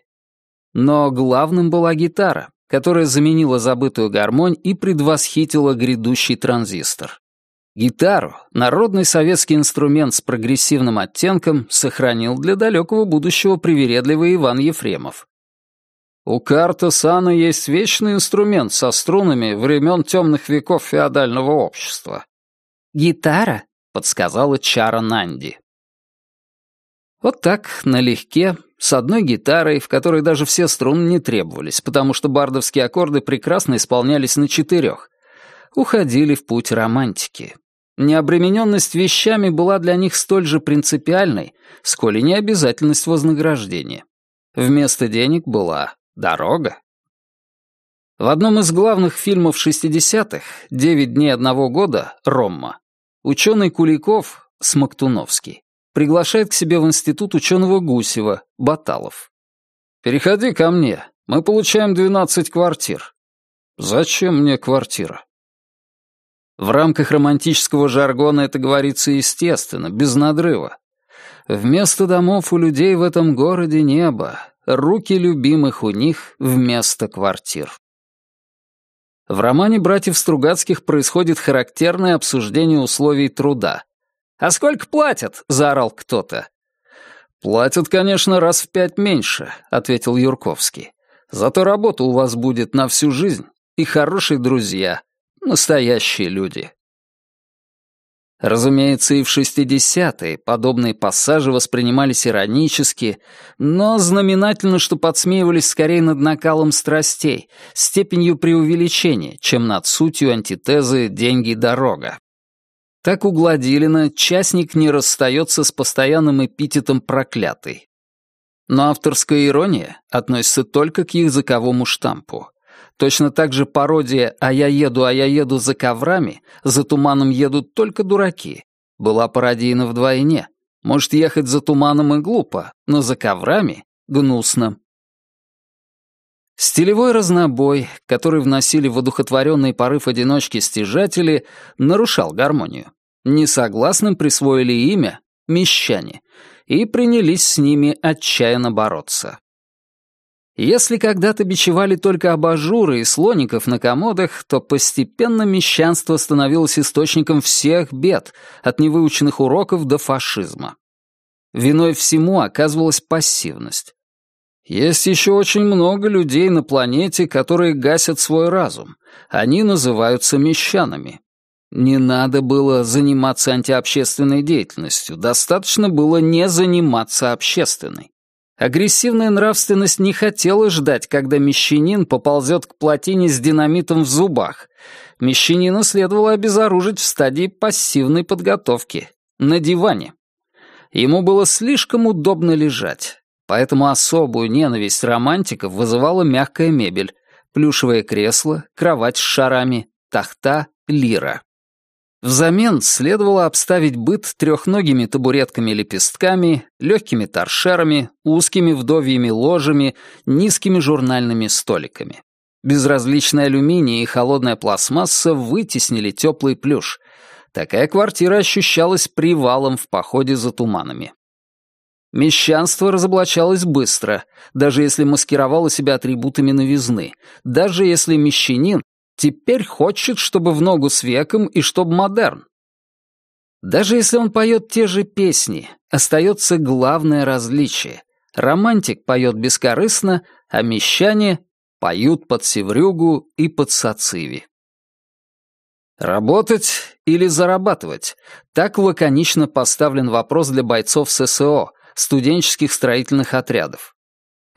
Но главным была гитара, которая заменила забытую гармонь и предвосхитила грядущий транзистор. Гитару, народный советский инструмент с прогрессивным оттенком, сохранил для далекого будущего привередливый Иван Ефремов. У карта Сана есть вечный инструмент со струнами времен темных веков феодального общества. Гитара — подсказала Чара Нанди. Вот так, налегке, с одной гитарой, в которой даже все струны не требовались, потому что бардовские аккорды прекрасно исполнялись на четырех, уходили в путь романтики. Необремененность вещами была для них столь же принципиальной, сколь и необязательность вознаграждения. Вместо денег была дорога. В одном из главных фильмов 60-х «Девять дней одного года» Ромма Ученый Куликов, Смоктуновский, приглашает к себе в институт ученого Гусева, Баталов. «Переходи ко мне. Мы получаем 12 квартир». «Зачем мне квартира?» В рамках романтического жаргона это говорится естественно, без надрыва. Вместо домов у людей в этом городе небо, руки любимых у них вместо квартир. В романе «Братьев Стругацких» происходит характерное обсуждение условий труда. «А сколько платят?» — заорал кто-то. «Платят, конечно, раз в пять меньше», — ответил Юрковский. «Зато работа у вас будет на всю жизнь и хорошие друзья, настоящие люди». Разумеется, и в 60-е подобные пассажи воспринимались иронически, но знаменательно, что подсмеивались скорее над накалом страстей, степенью преувеличения, чем над сутью антитезы «деньги, дорога». Так у Гладилина частник не расстается с постоянным эпитетом «проклятый». Но авторская ирония относится только к языковому штампу. Точно так же пародия «А я еду, а я еду за коврами», «За туманом едут только дураки» была пародийна вдвойне. Может, ехать за туманом и глупо, но за коврами — гнусно. Стилевой разнобой, который вносили в одухотворенный порыв одиночки стяжатели, нарушал гармонию. Несогласным присвоили имя «мещане» и принялись с ними отчаянно бороться. Если когда-то бичевали только абажуры и слоников на комодах, то постепенно мещанство становилось источником всех бед, от невыученных уроков до фашизма. Виной всему оказывалась пассивность. Есть еще очень много людей на планете, которые гасят свой разум. Они называются мещанами. Не надо было заниматься антиобщественной деятельностью, достаточно было не заниматься общественной. Агрессивная нравственность не хотела ждать, когда мещанин поползет к плотине с динамитом в зубах. Мещанина следовало обезоружить в стадии пассивной подготовки, на диване. Ему было слишком удобно лежать, поэтому особую ненависть романтиков вызывала мягкая мебель, плюшевое кресло, кровать с шарами, тахта, лира. Взамен следовало обставить быт трехногими табуретками-лепестками, легкими торшерами, узкими вдовьими ложами, низкими журнальными столиками. Безразличный алюминий и холодная пластмасса вытеснили теплый плюш. Такая квартира ощущалась привалом в походе за туманами. Мещанство разоблачалось быстро, даже если маскировало себя атрибутами новизны, даже если мещанин Теперь хочет, чтобы в ногу с веком и чтобы модерн. Даже если он поет те же песни, остается главное различие. Романтик поет бескорыстно, а мещане поют под севрюгу и под сациви. Работать или зарабатывать? Так лаконично поставлен вопрос для бойцов ССО, студенческих строительных отрядов.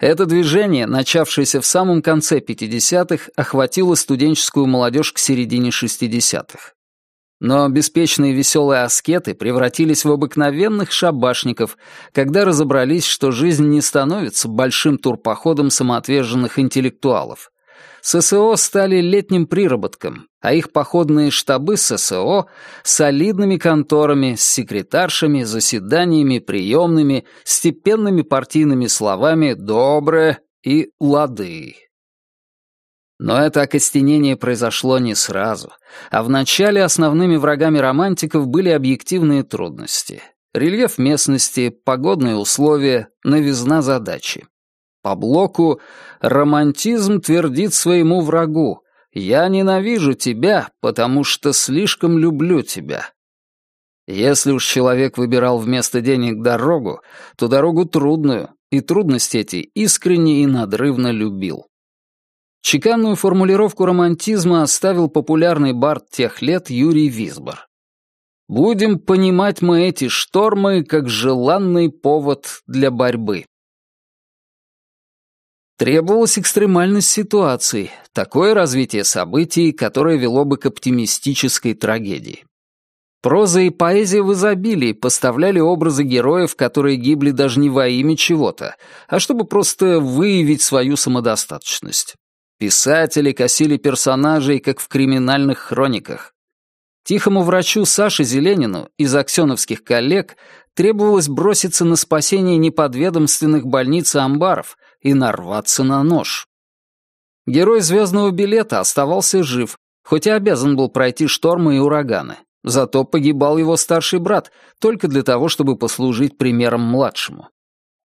Это движение, начавшееся в самом конце 50-х, охватило студенческую молодежь к середине 60-х. Но беспечные веселые аскеты превратились в обыкновенных шабашников, когда разобрались, что жизнь не становится большим турпоходом самоотверженных интеллектуалов. ССО стали летним приработком, а их походные штабы ССО — солидными конторами с секретаршами, заседаниями, приемными, степенными партийными словами «доброе» и «лады». Но это окостенение произошло не сразу, а вначале основными врагами романтиков были объективные трудности. Рельеф местности, погодные условия, новизна задачи. По блоку романтизм твердит своему врагу «Я ненавижу тебя, потому что слишком люблю тебя». Если уж человек выбирал вместо денег дорогу, то дорогу трудную, и трудности эти искренне и надрывно любил. Чеканную формулировку романтизма оставил популярный бард тех лет Юрий Висбор. «Будем понимать мы эти штормы как желанный повод для борьбы». Требовалась экстремальность ситуации, такое развитие событий, которое вело бы к оптимистической трагедии. Проза и поэзия в изобилии поставляли образы героев, которые гибли даже не во имя чего-то, а чтобы просто выявить свою самодостаточность. Писатели косили персонажей, как в криминальных хрониках. Тихому врачу Саше Зеленину из аксеновских коллег требовалось броситься на спасение неподведомственных больниц и амбаров, и нарваться на нож. Герой «Звездного билета» оставался жив, хоть и обязан был пройти штормы и ураганы. Зато погибал его старший брат, только для того, чтобы послужить примером младшему.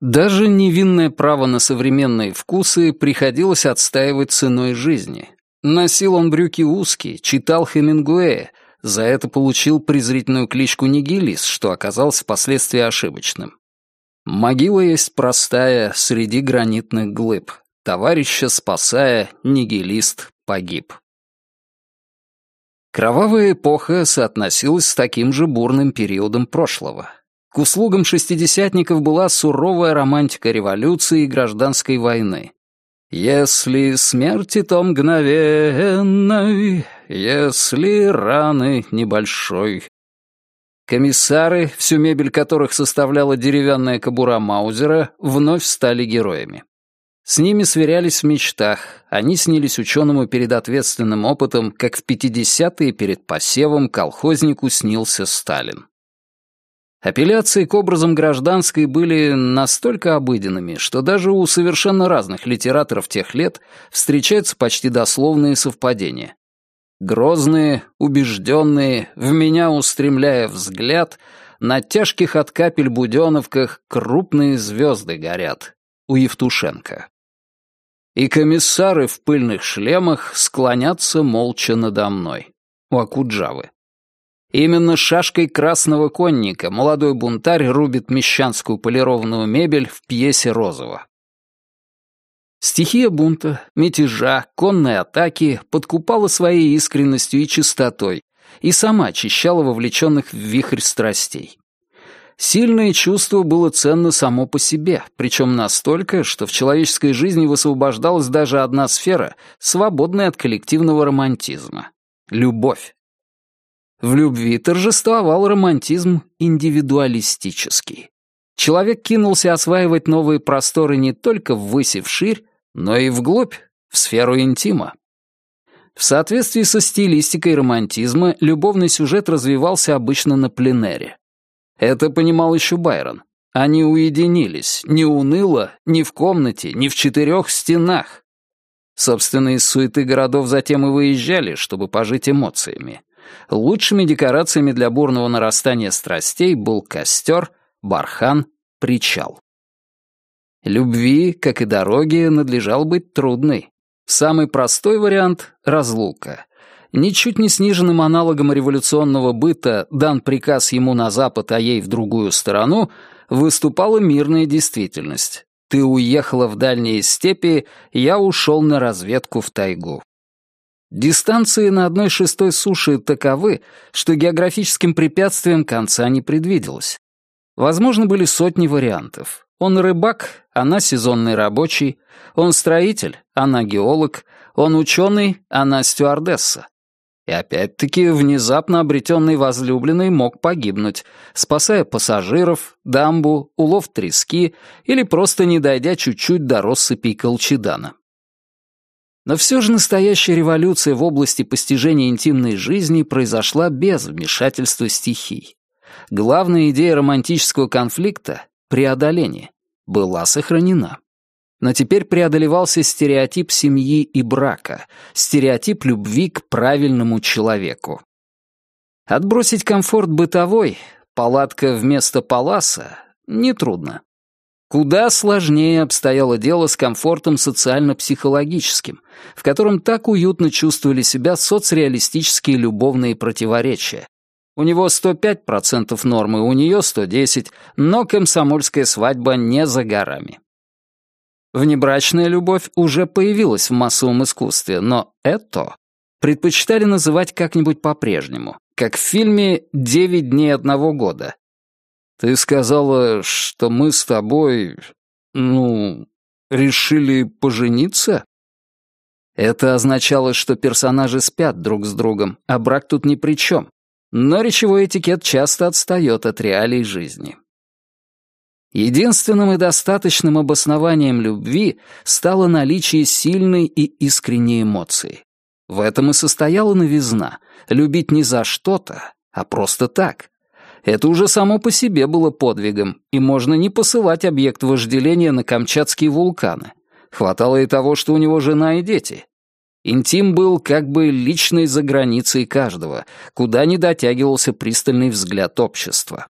Даже невинное право на современные вкусы приходилось отстаивать ценой жизни. Носил он брюки узкие, читал Хемингуэя, за это получил презрительную кличку Нигилис, что оказалось впоследствии ошибочным. Могила есть простая среди гранитных глыб. Товарища спасая, нигилист погиб. Кровавая эпоха соотносилась с таким же бурным периодом прошлого. К услугам шестидесятников была суровая романтика революции и гражданской войны. «Если смерти то мгновенной, если раны небольшой, Комиссары, всю мебель которых составляла деревянная кобура Маузера, вновь стали героями. С ними сверялись в мечтах, они снились ученому перед ответственным опытом, как в 50-е перед посевом колхознику снился Сталин. Апелляции к образам гражданской были настолько обыденными, что даже у совершенно разных литераторов тех лет встречаются почти дословные совпадения. Грозные, убежденные, в меня устремляя взгляд, на тяжких от капель буденовках крупные звезды горят. У Евтушенко. И комиссары в пыльных шлемах склонятся молча надо мной. У Акуджавы. Именно шашкой красного конника молодой бунтарь рубит мещанскую полированную мебель в пьесе Розова. Стихия бунта, мятежа, конной атаки подкупала своей искренностью и чистотой и сама очищала вовлеченных в вихрь страстей. Сильное чувство было ценно само по себе, причем настолько, что в человеческой жизни высвобождалась даже одна сфера, свободная от коллективного романтизма — любовь. В любви торжествовал романтизм индивидуалистический. Человек кинулся осваивать новые просторы не только ввысь и вширь, но и вглубь, в сферу интима. В соответствии со стилистикой романтизма любовный сюжет развивался обычно на пленэре. Это понимал еще Байрон. Они уединились, не уныло, ни в комнате, ни в четырех стенах. Собственно, из суеты городов затем и выезжали, чтобы пожить эмоциями. Лучшими декорациями для бурного нарастания страстей был костер, бархан, причал. Любви, как и дороге, надлежал быть трудной. Самый простой вариант — разлука. Ничуть не сниженным аналогом революционного быта дан приказ ему на запад, а ей в другую сторону, выступала мирная действительность. Ты уехала в дальние степи, я ушел на разведку в тайгу. Дистанции на одной шестой суши таковы, что географическим препятствием конца не предвиделось. Возможно, были сотни вариантов. Он рыбак, она сезонный рабочий, он строитель, она геолог, он ученый, она стюардесса. И опять-таки внезапно обретенный возлюбленный мог погибнуть, спасая пассажиров, дамбу, улов трески или просто не дойдя чуть-чуть до россыпей колчедана. Но все же настоящая революция в области постижения интимной жизни произошла без вмешательства стихий. Главная идея романтического конфликта — преодоление — была сохранена. Но теперь преодолевался стереотип семьи и брака, стереотип любви к правильному человеку. Отбросить комфорт бытовой, палатка вместо паласа, нетрудно. Куда сложнее обстояло дело с комфортом социально-психологическим, в котором так уютно чувствовали себя соцреалистические любовные противоречия. У него 105% нормы, у нее 110%, но комсомольская свадьба не за горами. Внебрачная любовь уже появилась в массовом искусстве, но это предпочитали называть как-нибудь по-прежнему, как в фильме «Девять дней одного года», ты сказала, что мы с тобой, ну, решили пожениться? Это означало, что персонажи спят друг с другом, а брак тут ни при чем. Но речевой этикет часто отстает от реалий жизни. Единственным и достаточным обоснованием любви стало наличие сильной и искренней эмоции. В этом и состояла новизна — любить не за что-то, а просто так, это уже само по себе было подвигом, и можно не посылать объект вожделения на камчатские вулканы. Хватало и того, что у него жена и дети. Интим был как бы личной заграницей каждого, куда не дотягивался пристальный взгляд общества.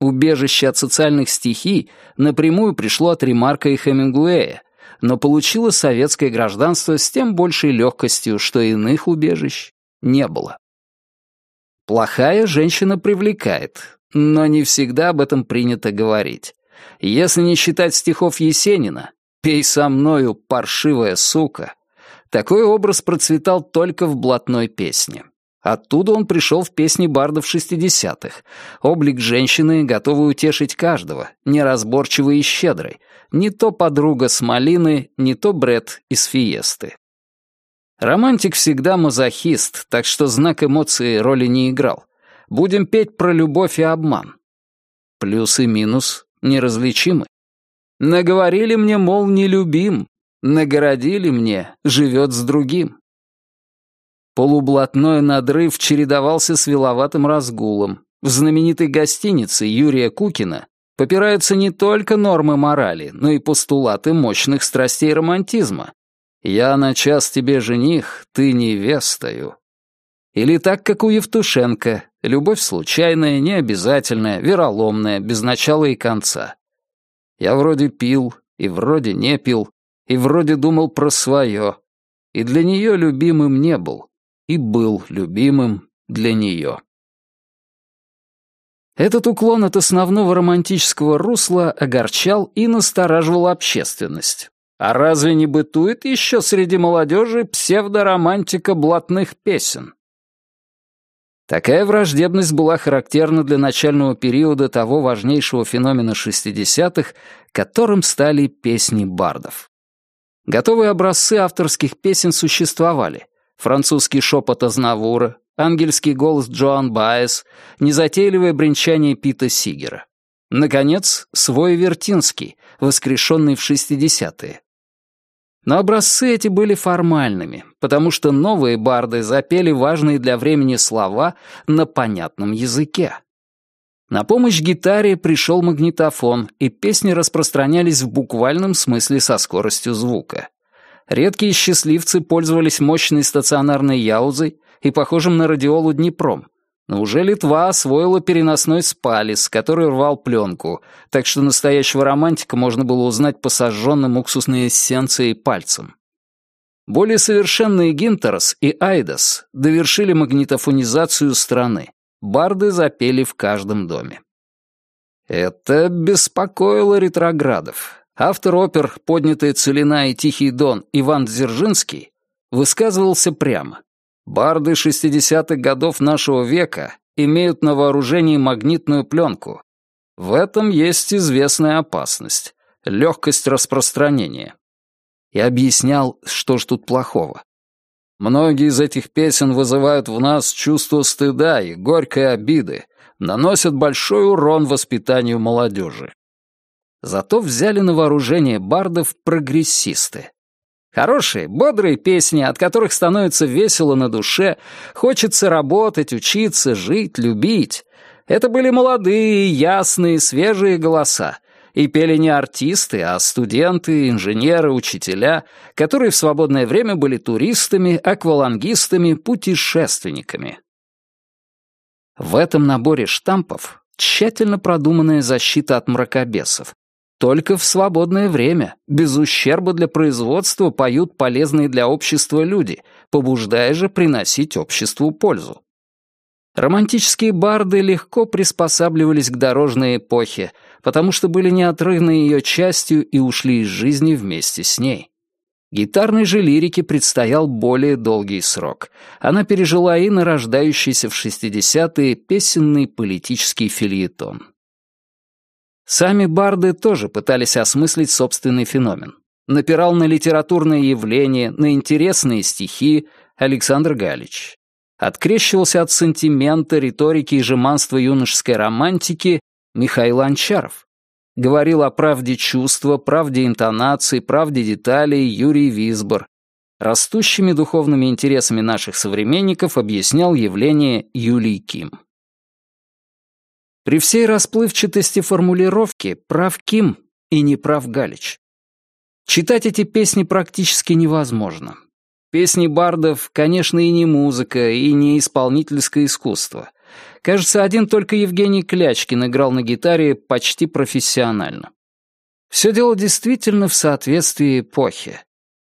Убежище от социальных стихий напрямую пришло от Ремарка и Хемингуэя, но получило советское гражданство с тем большей легкостью, что иных убежищ не было. Плохая женщина привлекает, но не всегда об этом принято говорить. Если не считать стихов Есенина «Пей со мною, паршивая сука», такой образ процветал только в блатной песне. Оттуда он пришел в песни бардов шестидесятых. Облик женщины, готовый утешить каждого, неразборчивый и щедрый. Не то подруга с малины, не то бред из фиесты. Романтик всегда мазохист, так что знак эмоции роли не играл. Будем петь про любовь и обман. Плюс и минус неразличимы. Наговорили мне, мол, не любим, нагородили мне, живет с другим. Полублатной надрыв чередовался с виловатым разгулом. В знаменитой гостинице Юрия Кукина попираются не только нормы морали, но и постулаты мощных страстей романтизма. «Я на час тебе жених, ты невестою». Или так, как у Евтушенко, любовь случайная, необязательная, вероломная, без начала и конца. Я вроде пил, и вроде не пил, и вроде думал про свое, и для нее любимым не был, и был любимым для нее. Этот уклон от основного романтического русла огорчал и настораживал общественность. А разве не бытует еще среди молодежи псевдоромантика блатных песен? Такая враждебность была характерна для начального периода того важнейшего феномена 60-х, которым стали песни бардов. Готовые образцы авторских песен существовали. Французский шепот Азнавура, ангельский голос Джоан Баэс, незатейливое бренчание Пита Сигера. Наконец, свой Вертинский, воскрешенный в 60-е. Но образцы эти были формальными, потому что новые барды запели важные для времени слова на понятном языке. На помощь гитаре пришел магнитофон, и песни распространялись в буквальном смысле со скоростью звука. Редкие счастливцы пользовались мощной стационарной яузой и похожим на радиолу Днепром. Но уже Литва освоила переносной спалис, который рвал пленку, так что настоящего романтика можно было узнать по сожженным уксусной эссенцией пальцем. Более совершенные Гинтерос и Айдас довершили магнитофонизацию страны. Барды запели в каждом доме. Это беспокоило ретроградов. Автор опер «Поднятая целина» и «Тихий дон» Иван Дзержинский высказывался прямо. Барды 60-х годов нашего века имеют на вооружении магнитную пленку. В этом есть известная опасность — легкость распространения. И объяснял, что ж тут плохого. Многие из этих песен вызывают в нас чувство стыда и горькой обиды, наносят большой урон воспитанию молодежи. Зато взяли на вооружение бардов прогрессисты. Хорошие, бодрые песни, от которых становится весело на душе, хочется работать, учиться, жить, любить. Это были молодые, ясные, свежие голоса, и пели не артисты, а студенты, инженеры, учителя, которые в свободное время были туристами, аквалангистами, путешественниками. В этом наборе штампов тщательно продуманная защита от мракобесов. Только в свободное время, без ущерба для производства, поют полезные для общества люди, побуждая же приносить обществу пользу. Романтические барды легко приспосабливались к дорожной эпохе, потому что были неотрывной ее частью и ушли из жизни вместе с ней. Гитарной же лирике предстоял более долгий срок. Она пережила и нарождающийся в 60-е песенный политический фильетон. Сами барды тоже пытались осмыслить собственный феномен. Напирал на литературное явление, на интересные стихи Александр Галич открещивался от сантимента, риторики и жеманства юношеской романтики Михаил Анчаров. Говорил о правде чувства, правде интонации, правде деталей Юрий Висбор. Растущими духовными интересами наших современников объяснял явление Юлий Ким. При всей расплывчатости формулировки прав Ким и не прав Галич. Читать эти песни практически невозможно. Песни бардов, конечно, и не музыка, и не исполнительское искусство. Кажется, один только Евгений Клячкин играл на гитаре почти профессионально. Все дело действительно в соответствии эпохи.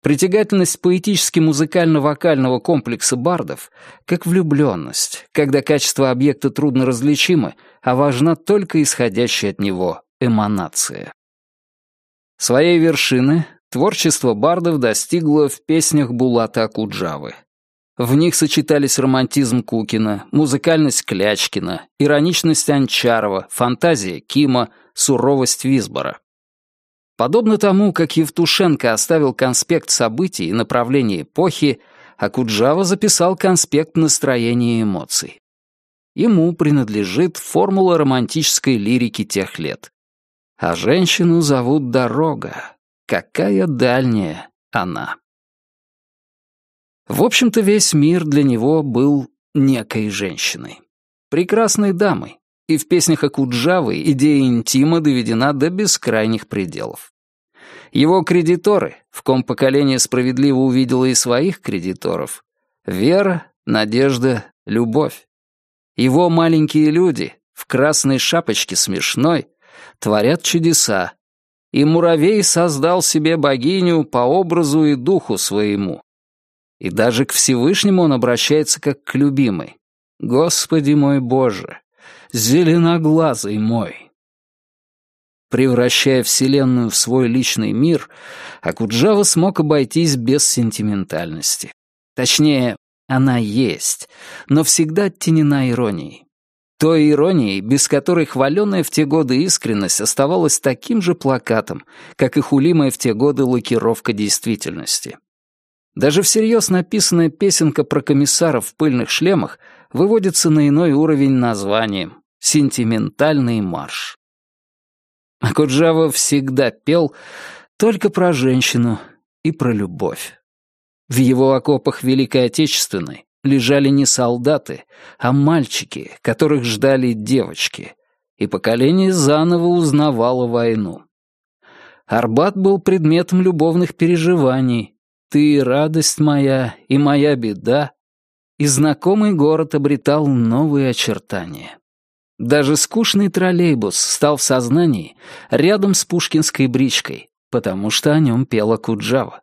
Притягательность поэтически-музыкально-вокального комплекса бардов как влюбленность, когда качество объекта трудно различимо, а важна только исходящая от него эманация. Своей вершины Творчество бардов достигло в песнях Булата Акуджавы. В них сочетались романтизм Кукина, музыкальность Клячкина, ироничность Анчарова, фантазия Кима, суровость Висбора. Подобно тому, как Евтушенко оставил конспект событий и направления эпохи, Акуджава записал конспект настроения и эмоций. Ему принадлежит формула романтической лирики тех лет. А женщину зовут Дорога. Какая дальняя она. В общем-то, весь мир для него был некой женщиной. Прекрасной дамой. И в песнях Акуджавы идея интима доведена до бескрайних пределов. Его кредиторы, в ком поколение справедливо увидело и своих кредиторов, вера, надежда, любовь. Его маленькие люди, в красной шапочке смешной, творят чудеса. И муравей создал себе богиню по образу и духу своему. И даже к Всевышнему он обращается как к любимой. «Господи мой Боже, зеленоглазый мой!» Превращая Вселенную в свой личный мир, Акуджава смог обойтись без сентиментальности. Точнее, она есть, но всегда оттенена иронией. Той иронией, без которой хваленная в те годы искренность оставалась таким же плакатом, как и хулимая в те годы лакировка действительности. Даже всерьез написанная песенка про комиссаров в пыльных шлемах выводится на иной уровень названием — «Сентиментальный марш». Акуджава всегда пел только про женщину и про любовь. В его окопах Великой Отечественной лежали не солдаты, а мальчики, которых ждали девочки, и поколение заново узнавало войну. Арбат был предметом любовных переживаний. Ты — радость моя и моя беда. И знакомый город обретал новые очертания. Даже скучный троллейбус стал в сознании рядом с пушкинской бричкой, потому что о нем пела Куджава.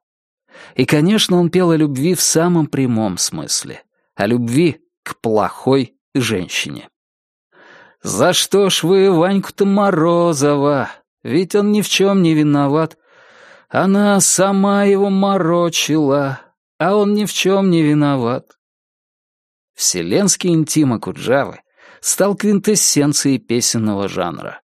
И, конечно, он пел о любви в самом прямом смысле. О любви к плохой женщине. «За что ж вы Ваньку-то Морозова? Ведь он ни в чем не виноват. Она сама его морочила, а он ни в чем не виноват». Вселенский интим Акуджавы стал квинтэссенцией песенного жанра.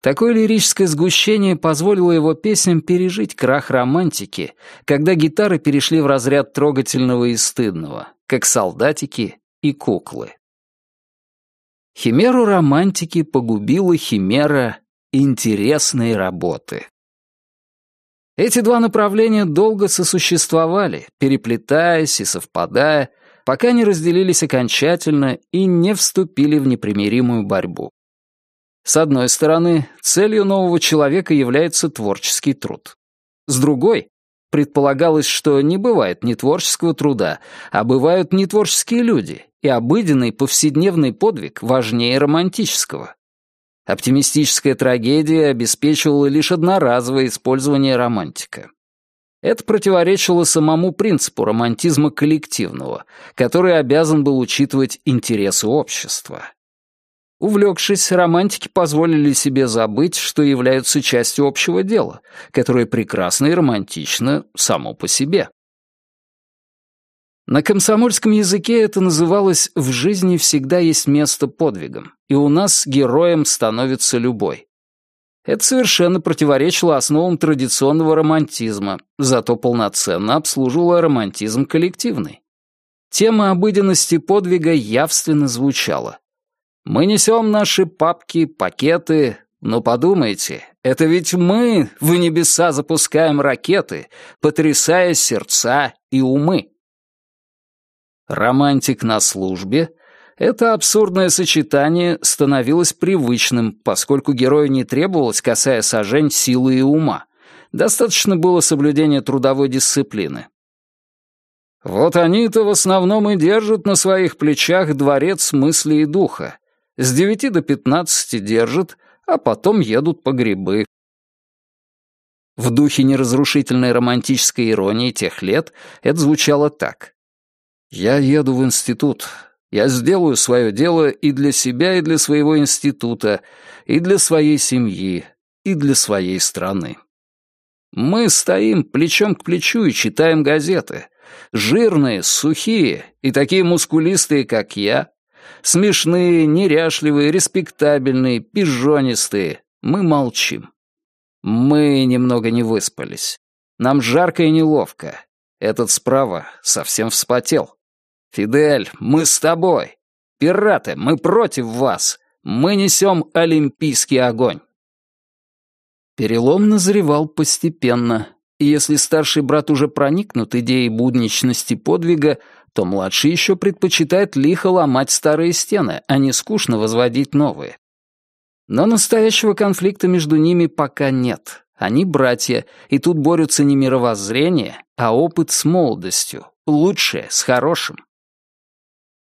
Такое лирическое сгущение позволило его песням пережить крах романтики, когда гитары перешли в разряд трогательного и стыдного, как солдатики и куклы. Химеру романтики погубила химера интересной работы. Эти два направления долго сосуществовали, переплетаясь и совпадая, пока не разделились окончательно и не вступили в непримиримую борьбу. С одной стороны, целью нового человека является творческий труд. С другой, предполагалось, что не бывает нетворческого труда, а бывают нетворческие люди, и обыденный повседневный подвиг важнее романтического. Оптимистическая трагедия обеспечивала лишь одноразовое использование романтика. Это противоречило самому принципу романтизма коллективного, который обязан был учитывать интересы общества. Увлекшись, романтики позволили себе забыть, что являются частью общего дела, которое прекрасно и романтично само по себе. На комсомольском языке это называлось «в жизни всегда есть место подвигам, и у нас героем становится любой». Это совершенно противоречило основам традиционного романтизма, зато полноценно обслуживало романтизм коллективный. Тема обыденности подвига явственно звучала. Мы несем наши папки, пакеты, но подумайте, это ведь мы в небеса запускаем ракеты, потрясая сердца и умы. Романтик на службе — это абсурдное сочетание становилось привычным, поскольку герою не требовалось, касая сажень, силы и ума. Достаточно было соблюдения трудовой дисциплины. Вот они-то в основном и держат на своих плечах дворец мысли и духа, с девяти до пятнадцати держат, а потом едут по грибы. В духе неразрушительной романтической иронии тех лет это звучало так. «Я еду в институт. Я сделаю свое дело и для себя, и для своего института, и для своей семьи, и для своей страны. Мы стоим плечом к плечу и читаем газеты. Жирные, сухие и такие мускулистые, как я, Смешные, неряшливые, респектабельные, пижонистые. Мы молчим. Мы немного не выспались. Нам жарко и неловко. Этот справа совсем вспотел. «Фидель, мы с тобой. Пираты, мы против вас! Мы несем олимпийский огонь!» Перелом назревал постепенно, и если старший брат уже проникнут идеей будничности подвига, то младший еще предпочитает лихо ломать старые стены, а не скучно возводить новые. Но настоящего конфликта между ними пока нет. Они братья, и тут борются не мировоззрение, а опыт с молодостью, лучшее с хорошим.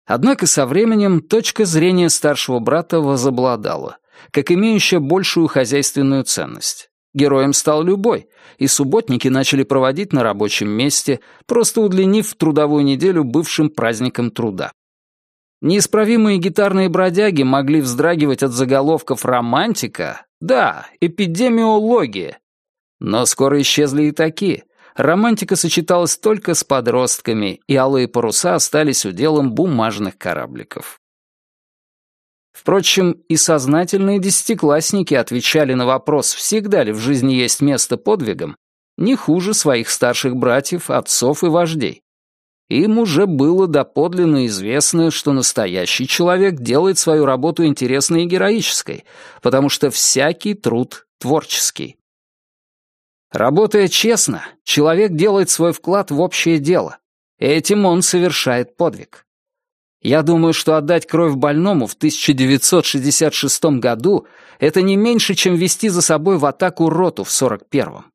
Однако со временем точка зрения старшего брата возобладала, как имеющая большую хозяйственную ценность. Героем стал любой, и субботники начали проводить на рабочем месте, просто удлинив трудовую неделю бывшим праздником труда. Неисправимые гитарные бродяги могли вздрагивать от заголовков «романтика», да, эпидемиология. Но скоро исчезли и такие. Романтика сочеталась только с подростками, и алые паруса остались уделом бумажных корабликов. Впрочем, и сознательные десятиклассники отвечали на вопрос, всегда ли в жизни есть место подвигам, не хуже своих старших братьев, отцов и вождей. Им уже было доподлинно известно, что настоящий человек делает свою работу интересной и героической, потому что всякий труд творческий. Работая честно, человек делает свой вклад в общее дело. Этим он совершает подвиг. Я думаю, что отдать кровь больному в 1966 году — это не меньше, чем вести за собой в атаку роту в 41-м.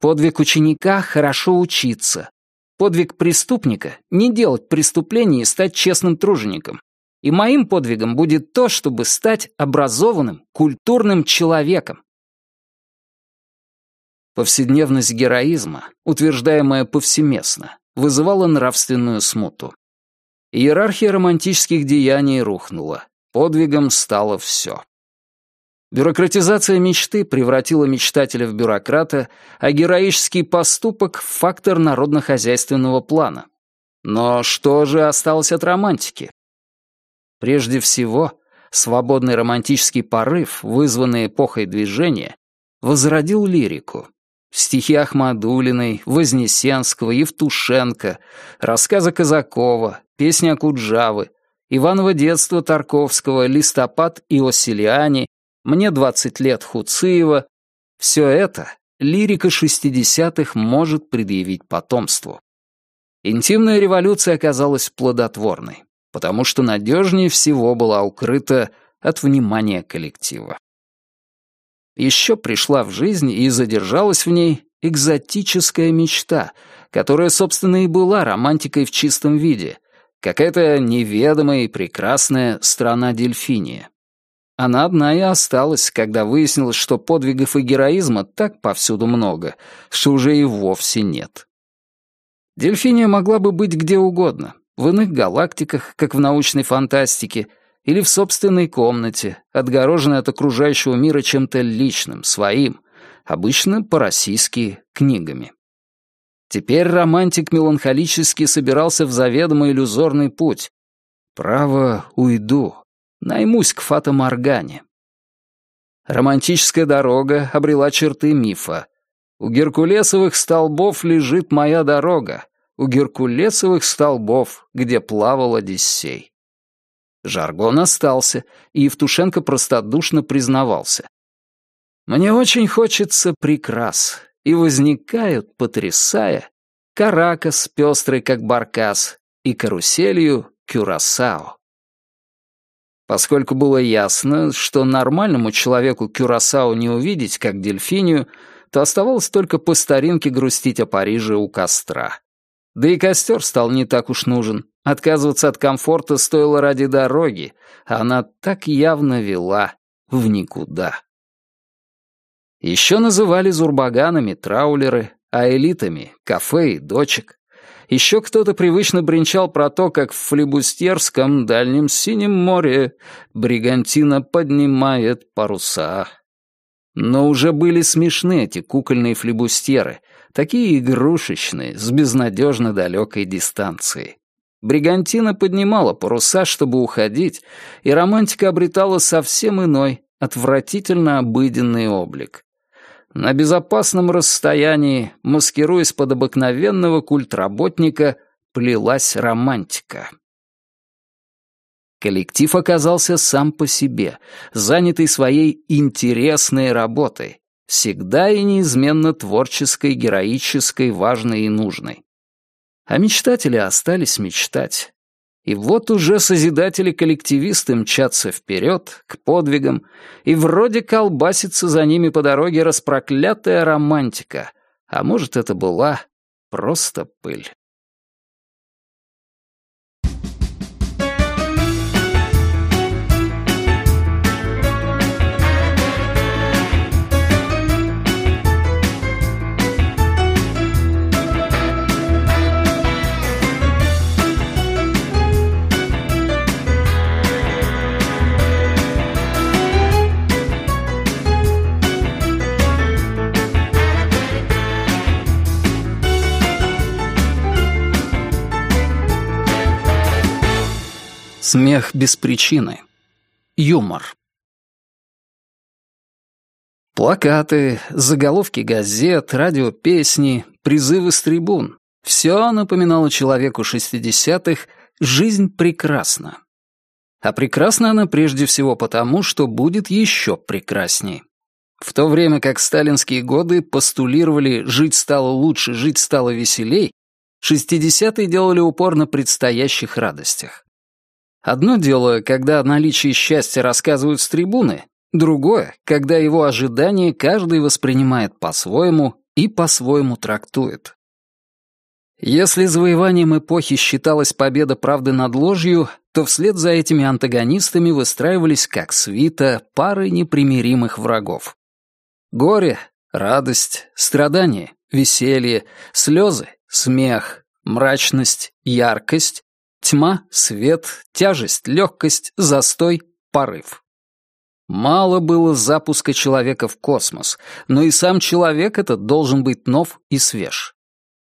Подвиг ученика — хорошо учиться. Подвиг преступника — не делать преступлений и стать честным тружеником. И моим подвигом будет то, чтобы стать образованным, культурным человеком. Повседневность героизма, утверждаемая повсеместно, вызывала нравственную смуту. Иерархия романтических деяний рухнула. Подвигом стало все. Бюрократизация мечты превратила мечтателя в бюрократа, а героический поступок — в фактор народно-хозяйственного плана. Но что же осталось от романтики? Прежде всего, свободный романтический порыв, вызванный эпохой движения, возродил лирику. Стихи Ахмадулиной, Вознесенского, Евтушенко, рассказы Казакова, песни Акуджавы, Иваново детство Тарковского, Листопад и Осилиани, Мне 20 лет Хуциева — все это лирика шестидесятых может предъявить потомству. Интимная революция оказалась плодотворной, потому что надежнее всего была укрыта от внимания коллектива. Еще пришла в жизнь и задержалась в ней экзотическая мечта, которая, собственно, и была романтикой в чистом виде, какая-то неведомая и прекрасная страна Дельфиния. Она одна и осталась, когда выяснилось, что подвигов и героизма так повсюду много, что уже и вовсе нет. Дельфиния могла бы быть где угодно, в иных галактиках, как в научной фантастике — или в собственной комнате, отгороженной от окружающего мира чем-то личным, своим, обычно по-российски книгами. Теперь романтик меланхолически собирался в заведомо иллюзорный путь. Право, уйду, наймусь к Фата-Моргане. Романтическая дорога обрела черты мифа. У Геркулесовых столбов лежит моя дорога, у Геркулесовых столбов, где плавал Одиссей. Жаргон остался, и Евтушенко простодушно признавался. «Мне очень хочется прикрас, и возникают, потрясая, каракас, пестрый как баркас, и каруселью кюрасао». Поскольку было ясно, что нормальному человеку кюрасао не увидеть, как дельфинию, то оставалось только по старинке грустить о Париже у костра. Да и костер стал не так уж нужен. Отказываться от комфорта стоило ради дороги, а она так явно вела в никуда. Еще называли зурбаганами траулеры, а элитами — кафе и дочек. Еще кто-то привычно бренчал про то, как в флебустерском дальнем синем море бригантина поднимает паруса. Но уже были смешны эти кукольные флебустеры, такие игрушечные, с безнадежно далекой дистанцией. Бригантина поднимала паруса, чтобы уходить, и романтика обретала совсем иной, отвратительно обыденный облик. На безопасном расстоянии, маскируясь под обыкновенного культработника, плелась романтика. Коллектив оказался сам по себе, занятый своей интересной работой, всегда и неизменно творческой, героической, важной и нужной. А мечтатели остались мечтать. И вот уже созидатели-коллективисты мчатся вперед, к подвигам, и вроде колбасится за ними по дороге распроклятая романтика, а может, это была просто пыль. Смех без причины. Юмор. Плакаты, заголовки газет, радиопесни, призывы с трибун. Все напоминало человеку шестидесятых «жизнь прекрасна». А прекрасна она прежде всего потому, что будет еще прекрасней. В то время как сталинские годы постулировали «жить стало лучше, жить стало веселей», шестидесятые делали упор на предстоящих радостях. Одно дело, когда о наличии счастья рассказывают с трибуны, другое, когда его ожидания каждый воспринимает по-своему и по-своему трактует. Если завоеванием эпохи считалась победа правды над ложью, то вслед за этими антагонистами выстраивались как свита пары непримиримых врагов. Горе, радость, страдание, веселье, слезы, смех, мрачность, яркость, Тьма, свет, тяжесть, легкость, застой, порыв. Мало было запуска человека в космос, но и сам человек этот должен быть нов и свеж.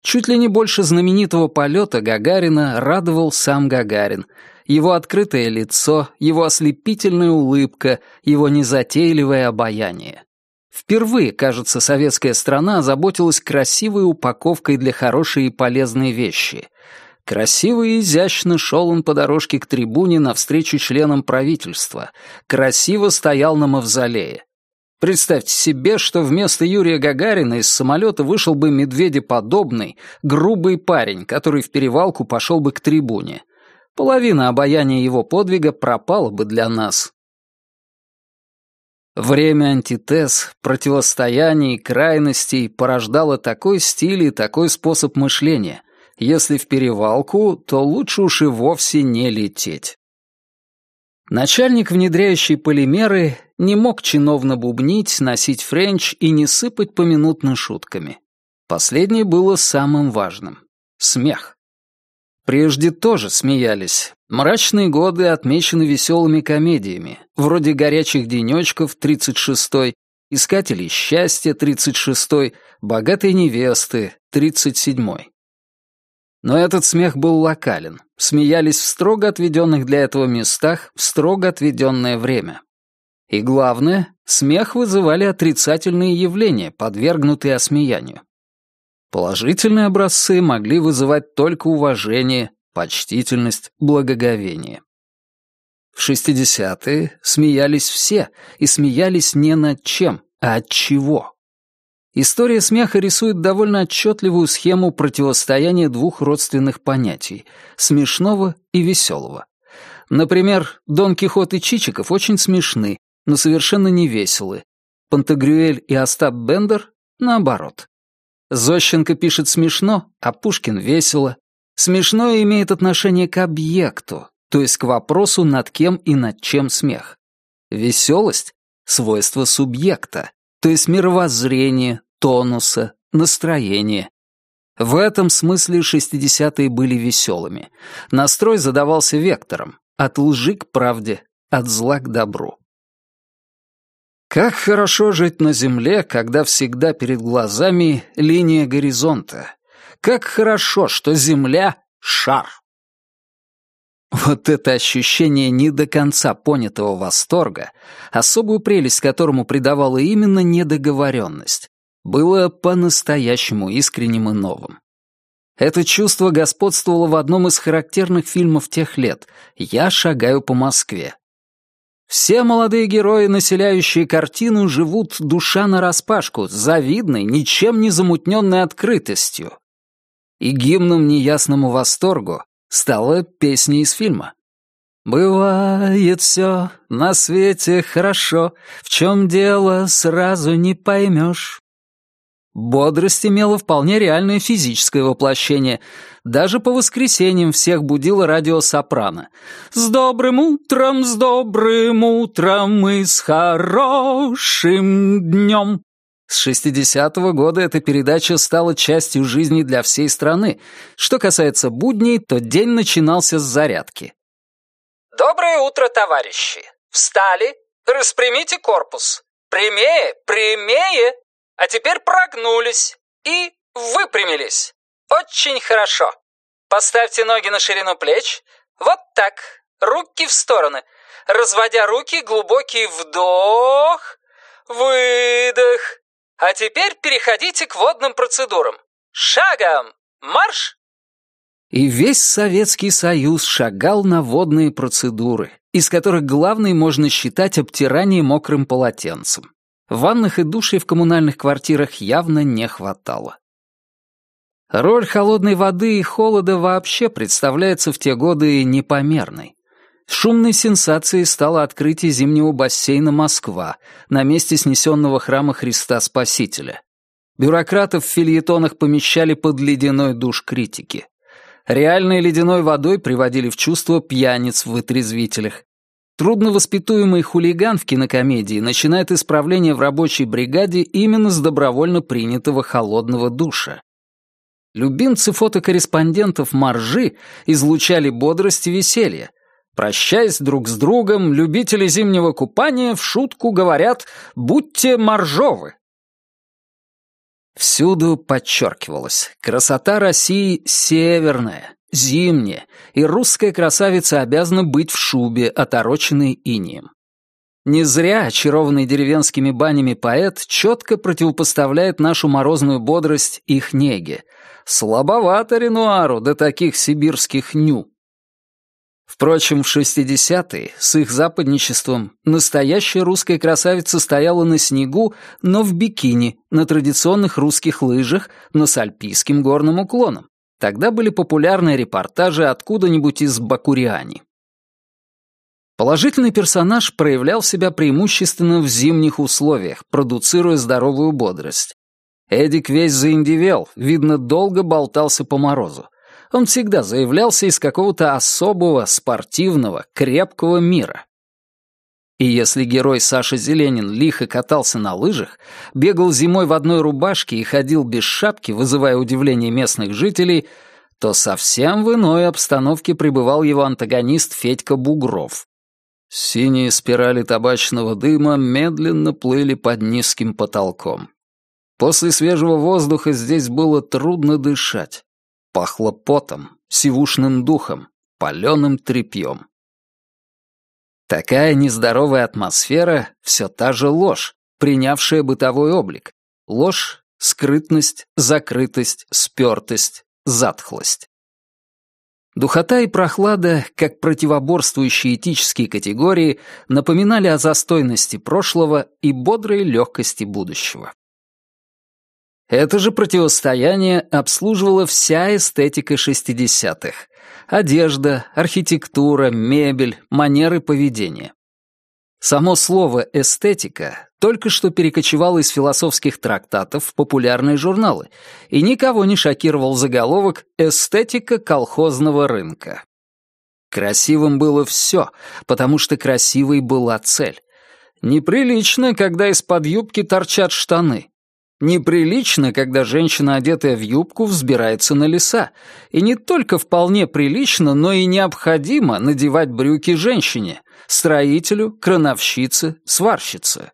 Чуть ли не больше знаменитого полета Гагарина радовал сам Гагарин. Его открытое лицо, его ослепительная улыбка, его незатейливое обаяние. Впервые, кажется, советская страна озаботилась красивой упаковкой для хорошей и полезной вещи. Красиво и изящно шел он по дорожке к трибуне навстречу членам правительства. Красиво стоял на мавзолее. Представьте себе, что вместо Юрия Гагарина из самолета вышел бы медведеподобный, грубый парень, который в перевалку пошел бы к трибуне. Половина обаяния его подвига пропала бы для нас. Время антитез, противостояний, крайностей порождало такой стиль и такой способ мышления, если в перевалку, то лучше уж и вовсе не лететь. Начальник, внедряющий полимеры, не мог чиновно бубнить, носить френч и не сыпать поминутно шутками. Последнее было самым важным. Смех. Прежде тоже смеялись. Мрачные годы отмечены веселыми комедиями, вроде «Горячих денечков» 36-й, «Искателей счастья» 36-й, «Богатые невесты» 37-й. Но этот смех был локален. Смеялись в строго отведенных для этого местах в строго отведенное время. И главное, смех вызывали отрицательные явления, подвергнутые осмеянию. Положительные образцы могли вызывать только уважение, почтительность, благоговение. В 60-е смеялись все, и смеялись не над чем, а от чего. История смеха рисует довольно отчетливую схему противостояния двух родственных понятий — смешного и веселого. Например, Дон Кихот и Чичиков очень смешны, но совершенно не веселы. Пантагрюэль и Остап Бендер — наоборот. Зощенко пишет смешно, а Пушкин весело. Смешное имеет отношение к объекту, то есть к вопросу, над кем и над чем смех. Веселость — свойство субъекта, то есть мировоззрение, тонуса, настроения. В этом смысле шестидесятые были веселыми. Настрой задавался вектором — от лжи к правде, от зла к добру. Как хорошо жить на земле, когда всегда перед глазами линия горизонта. Как хорошо, что земля — шар. Вот это ощущение не до конца понятого восторга, особую прелесть которому придавала именно недоговоренность, было по-настоящему искренним и новым. Это чувство господствовало в одном из характерных фильмов тех лет «Я шагаю по Москве». Все молодые герои, населяющие картину, живут душа нараспашку, с завидной, ничем не замутненной открытостью. И гимном неясному восторгу стала песня из фильма. «Бывает все на свете хорошо, в чем дело сразу не поймешь». Бодрость имела вполне реальное физическое воплощение. Даже по воскресеньям всех будило радио «Сопрано». «С добрым утром, с добрым утром и с хорошим днем». С 60-го года эта передача стала частью жизни для всей страны. Что касается будней, то день начинался с зарядки. «Доброе утро, товарищи! Встали? Распрямите корпус! Прямее, прямее!» А теперь прогнулись и выпрямились. Очень хорошо. Поставьте ноги на ширину плеч. Вот так. Руки в стороны. Разводя руки, глубокий вдох, выдох. А теперь переходите к водным процедурам. Шагом! Марш! И весь Советский Союз шагал на водные процедуры, из которых главной можно считать обтирание мокрым полотенцем. Ванных и душей в коммунальных квартирах явно не хватало. Роль холодной воды и холода вообще представляется в те годы непомерной. Шумной сенсацией стало открытие зимнего бассейна «Москва» на месте снесенного храма Христа Спасителя. Бюрократов в фильетонах помещали под ледяной душ критики. Реальной ледяной водой приводили в чувство пьяниц в вытрезвителях. Трудновоспитуемый хулиган в кинокомедии начинает исправление в рабочей бригаде именно с добровольно принятого холодного душа. Любимцы фотокорреспондентов «Маржи» излучали бодрость и веселье. Прощаясь друг с другом, любители зимнего купания в шутку говорят «будьте моржовы». Всюду подчеркивалось, красота России северная, Зимняя, и русская красавица обязана быть в шубе, отороченной инием. Не зря очарованный деревенскими банями поэт четко противопоставляет нашу морозную бодрость их неге. Слабовато Ренуару до таких сибирских ню. Впрочем, в 60-е, с их западничеством, настоящая русская красавица стояла на снегу, но в бикини, на традиционных русских лыжах, но с альпийским горным уклоном. Тогда были популярны репортажи откуда-нибудь из Бакуриани. Положительный персонаж проявлял себя преимущественно в зимних условиях, продуцируя здоровую бодрость. Эдик весь заиндивел, видно, долго болтался по морозу. Он всегда заявлялся из какого-то особого, спортивного, крепкого мира. И если герой Саша Зеленин лихо катался на лыжах, бегал зимой в одной рубашке и ходил без шапки, вызывая удивление местных жителей, то совсем в иной обстановке пребывал его антагонист Федька Бугров. Синие спирали табачного дыма медленно плыли под низким потолком. После свежего воздуха здесь было трудно дышать. Пахло потом, сивушным духом, паленым тряпьем. Такая нездоровая атмосфера — все та же ложь, принявшая бытовой облик. Ложь, скрытность, закрытость, спертость, затхлость. Духота и прохлада, как противоборствующие этические категории, напоминали о застойности прошлого и бодрой легкости будущего. Это же противостояние обслуживала вся эстетика 60-х, Одежда, архитектура, мебель, манеры поведения. Само слово «эстетика» только что перекочевало из философских трактатов в популярные журналы, и никого не шокировал заголовок «Эстетика колхозного рынка». Красивым было все, потому что красивой была цель. Неприлично, когда из-под юбки торчат штаны. Неприлично, когда женщина, одетая в юбку, взбирается на леса. И не только вполне прилично, но и необходимо надевать брюки женщине, строителю, крановщице, сварщице.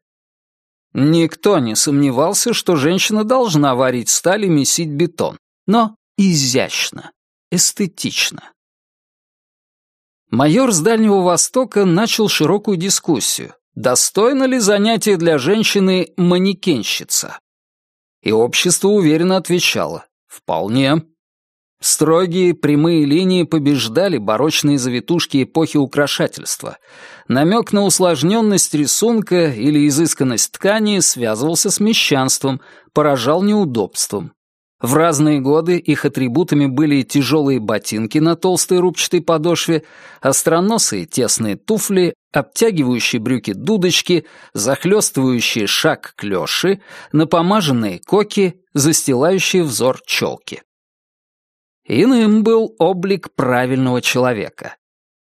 Никто не сомневался, что женщина должна варить сталь и месить бетон, но изящно, эстетично. Майор с Дальнего Востока начал широкую дискуссию, достойно ли занятие для женщины манекенщица и общество уверенно отвечало «Вполне». Строгие прямые линии побеждали барочные завитушки эпохи украшательства. Намек на усложненность рисунка или изысканность ткани связывался с мещанством, поражал неудобством. В разные годы их атрибутами были тяжелые ботинки на толстой рубчатой подошве, остроносые тесные туфли, обтягивающие брюки-дудочки, захлестывающие шаг клёши, напомаженные коки, застилающие взор челки. Иным был облик правильного человека.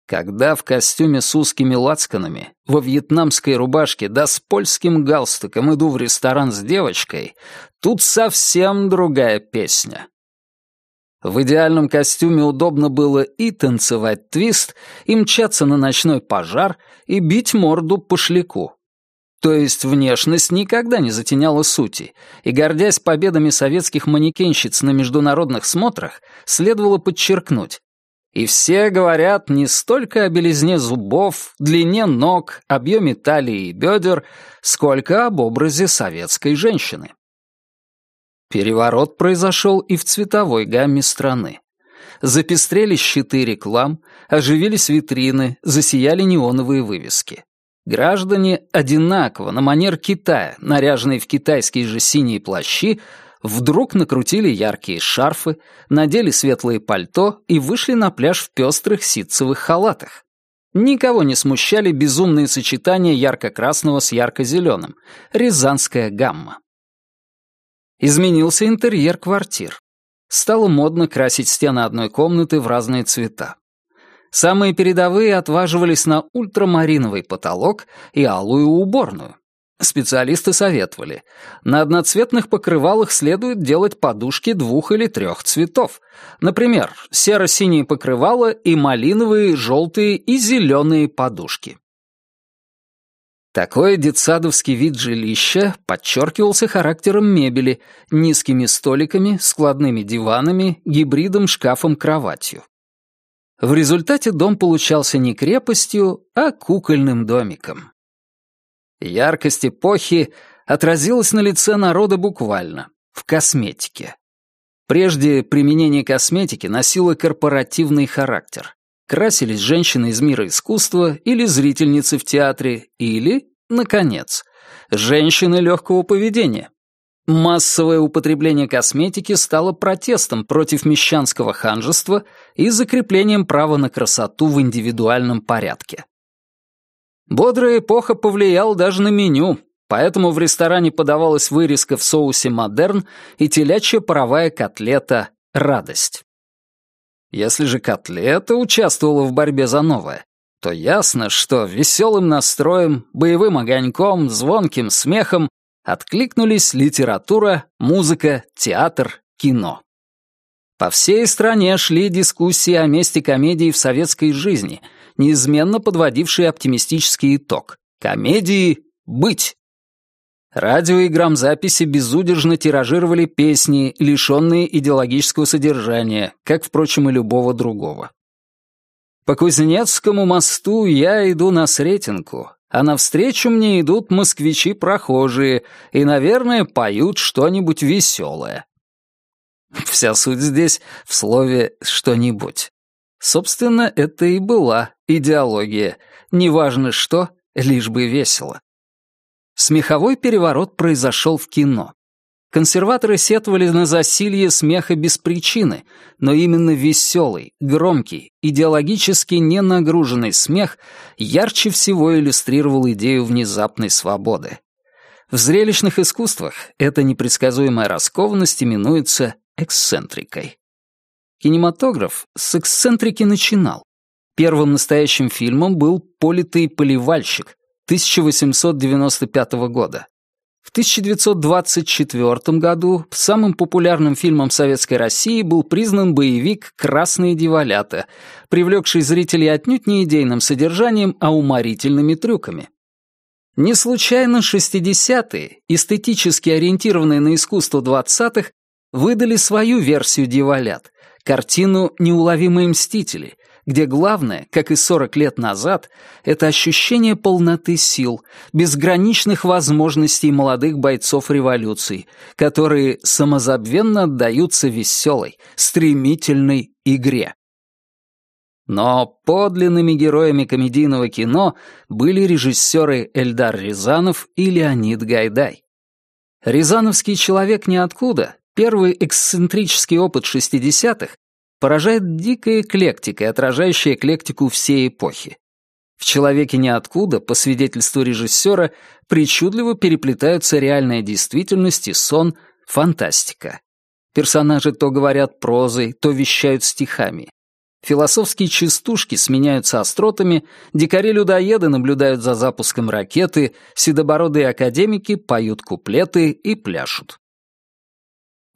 Когда в костюме с узкими лацканами, во вьетнамской рубашке да с польским галстуком иду в ресторан с девочкой, тут совсем другая песня. В идеальном костюме удобно было и танцевать твист, и мчаться на ночной пожар, и бить морду по шляку. То есть внешность никогда не затеняла сути, и, гордясь победами советских манекенщиц на международных смотрах, следовало подчеркнуть. И все говорят не столько о белизне зубов, длине ног, объеме талии и бедер, сколько об образе советской женщины. Переворот произошел и в цветовой гамме страны. Запестрели щиты реклам, оживились витрины, засияли неоновые вывески. Граждане одинаково, на манер Китая, наряженные в китайские же синие плащи, вдруг накрутили яркие шарфы, надели светлые пальто и вышли на пляж в пестрых ситцевых халатах. Никого не смущали безумные сочетания ярко-красного с ярко-зеленым, рязанская гамма. Изменился интерьер квартир. Стало модно красить стены одной комнаты в разные цвета. Самые передовые отваживались на ультрамариновый потолок и алую уборную. Специалисты советовали, на одноцветных покрывалах следует делать подушки двух или трех цветов. Например, серо-синие покрывала и малиновые, желтые и зеленые подушки. Такой детсадовский вид жилища подчеркивался характером мебели, низкими столиками, складными диванами, гибридом шкафом-кроватью. В результате дом получался не крепостью, а кукольным домиком. Яркость эпохи отразилась на лице народа буквально, в косметике. Прежде применение косметики носило корпоративный характер. Красились женщины из мира искусства или зрительницы в театре, или, наконец, женщины легкого поведения, Массовое употребление косметики стало протестом против мещанского ханжества и закреплением права на красоту в индивидуальном порядке. Бодрая эпоха повлияла даже на меню, поэтому в ресторане подавалась вырезка в соусе «Модерн» и телячья паровая котлета «Радость». Если же котлета участвовала в борьбе за новое, то ясно, что веселым настроем, боевым огоньком, звонким смехом откликнулись литература, музыка, театр, кино. По всей стране шли дискуссии о месте комедии в советской жизни, неизменно подводившие оптимистический итог. Комедии быть. Радио и грамзаписи безудержно тиражировали песни, лишенные идеологического содержания, как, впрочем, и любого другого. По Кузнецкому мосту я иду на Сретенку, а навстречу мне идут москвичи-прохожие и, наверное, поют что-нибудь веселое. Вся суть здесь в слове «что-нибудь». Собственно, это и была идеология. Неважно что, лишь бы весело. Смеховой переворот произошел в кино. Консерваторы сетовали на засилье смеха без причины, но именно веселый, громкий, идеологически ненагруженный смех ярче всего иллюстрировал идею внезапной свободы. В зрелищных искусствах эта непредсказуемая раскованность именуется эксцентрикой. Кинематограф с эксцентрики начинал. Первым настоящим фильмом был «Политый поливальщик» 1895 года. В 1924 году самым популярным фильмом советской России был признан боевик «Красные дьяволята», привлекший зрителей отнюдь не идейным содержанием, а уморительными трюками. Не случайно 60-е, эстетически ориентированные на искусство 20-х, выдали свою версию «Дьяволят», картину «Неуловимые мстители», где главное, как и 40 лет назад, это ощущение полноты сил, безграничных возможностей молодых бойцов революции, которые самозабвенно отдаются веселой, стремительной игре. Но подлинными героями комедийного кино были режиссеры Эльдар Рязанов и Леонид Гайдай. Рязановский человек ниоткуда, первый эксцентрический опыт 60-х, поражает дикая эклектика, отражающая эклектику всей эпохи. В «Человеке ниоткуда», по свидетельству режиссера, причудливо переплетаются реальная действительность и сон, фантастика. Персонажи то говорят прозой, то вещают стихами. Философские частушки сменяются остротами, дикари-людоеды наблюдают за запуском ракеты, седобородые академики поют куплеты и пляшут.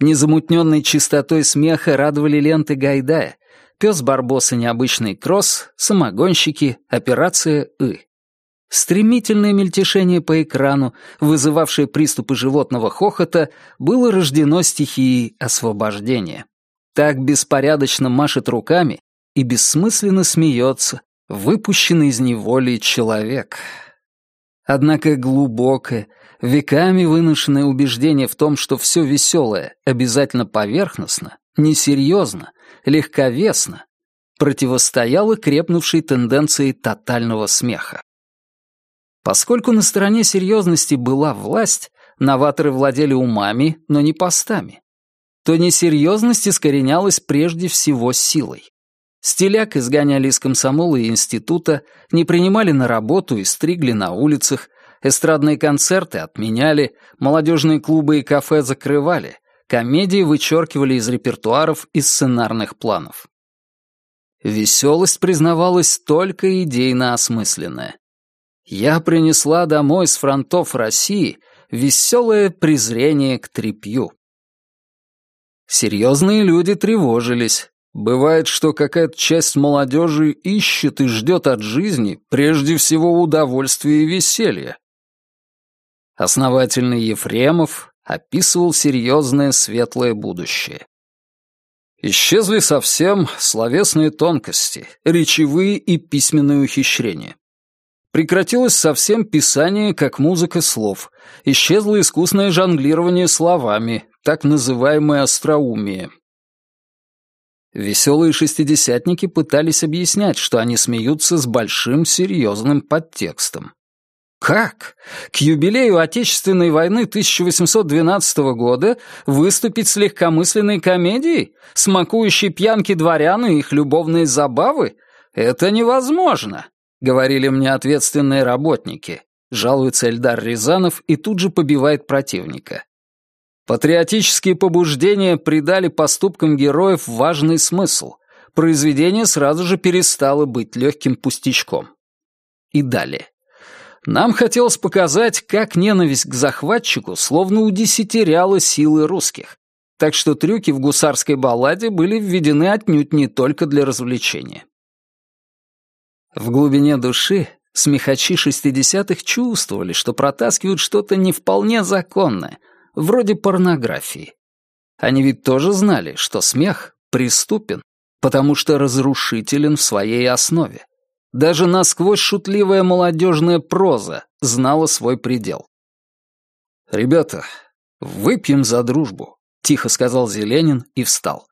Незамутненной чистотой смеха радовали ленты Гайдая, пес Барбоса необычный кросс, самогонщики, операция «И». Стремительное мельтешение по экрану, вызывавшее приступы животного хохота, было рождено стихией освобождения. Так беспорядочно машет руками, и бессмысленно смеется, выпущенный из неволи человек. Однако глубокое, веками выношенное убеждение в том, что все веселое обязательно поверхностно, несерьезно, легковесно, противостояло крепнувшей тенденции тотального смеха. Поскольку на стороне серьезности была власть, новаторы владели умами, но не постами, то несерьезность искоренялась прежде всего силой. Стиляк изгоняли из комсомола и института, не принимали на работу и стригли на улицах, эстрадные концерты отменяли, молодежные клубы и кафе закрывали, комедии вычеркивали из репертуаров и сценарных планов. Веселость признавалась только идейно осмысленная. Я принесла домой с фронтов России веселое презрение к трепью. Серьезные люди тревожились, Бывает, что какая-то часть молодежи ищет и ждет от жизни прежде всего удовольствия и веселья. Основательный Ефремов описывал серьезное светлое будущее. Исчезли совсем словесные тонкости, речевые и письменные ухищрения. Прекратилось совсем писание как музыка слов, исчезло искусное жонглирование словами, так называемое остроумие, Веселые шестидесятники пытались объяснять, что они смеются с большим серьезным подтекстом. Как? К юбилею Отечественной войны 1812 года выступить с легкомысленной комедией, смакующей пьянки дворян и их любовные забавы? Это невозможно, говорили мне ответственные работники. Жалуется Эльдар Рязанов и тут же побивает противника. Патриотические побуждения придали поступкам героев важный смысл. Произведение сразу же перестало быть легким пустячком. И далее. Нам хотелось показать, как ненависть к захватчику словно удесятеряла силы русских. Так что трюки в гусарской балладе были введены отнюдь не только для развлечения. В глубине души смехачи шестидесятых чувствовали, что протаскивают что-то не вполне законное — вроде порнографии. Они ведь тоже знали, что смех преступен, потому что разрушителен в своей основе. Даже насквозь шутливая молодежная проза знала свой предел. «Ребята, выпьем за дружбу», — тихо сказал Зеленин и встал.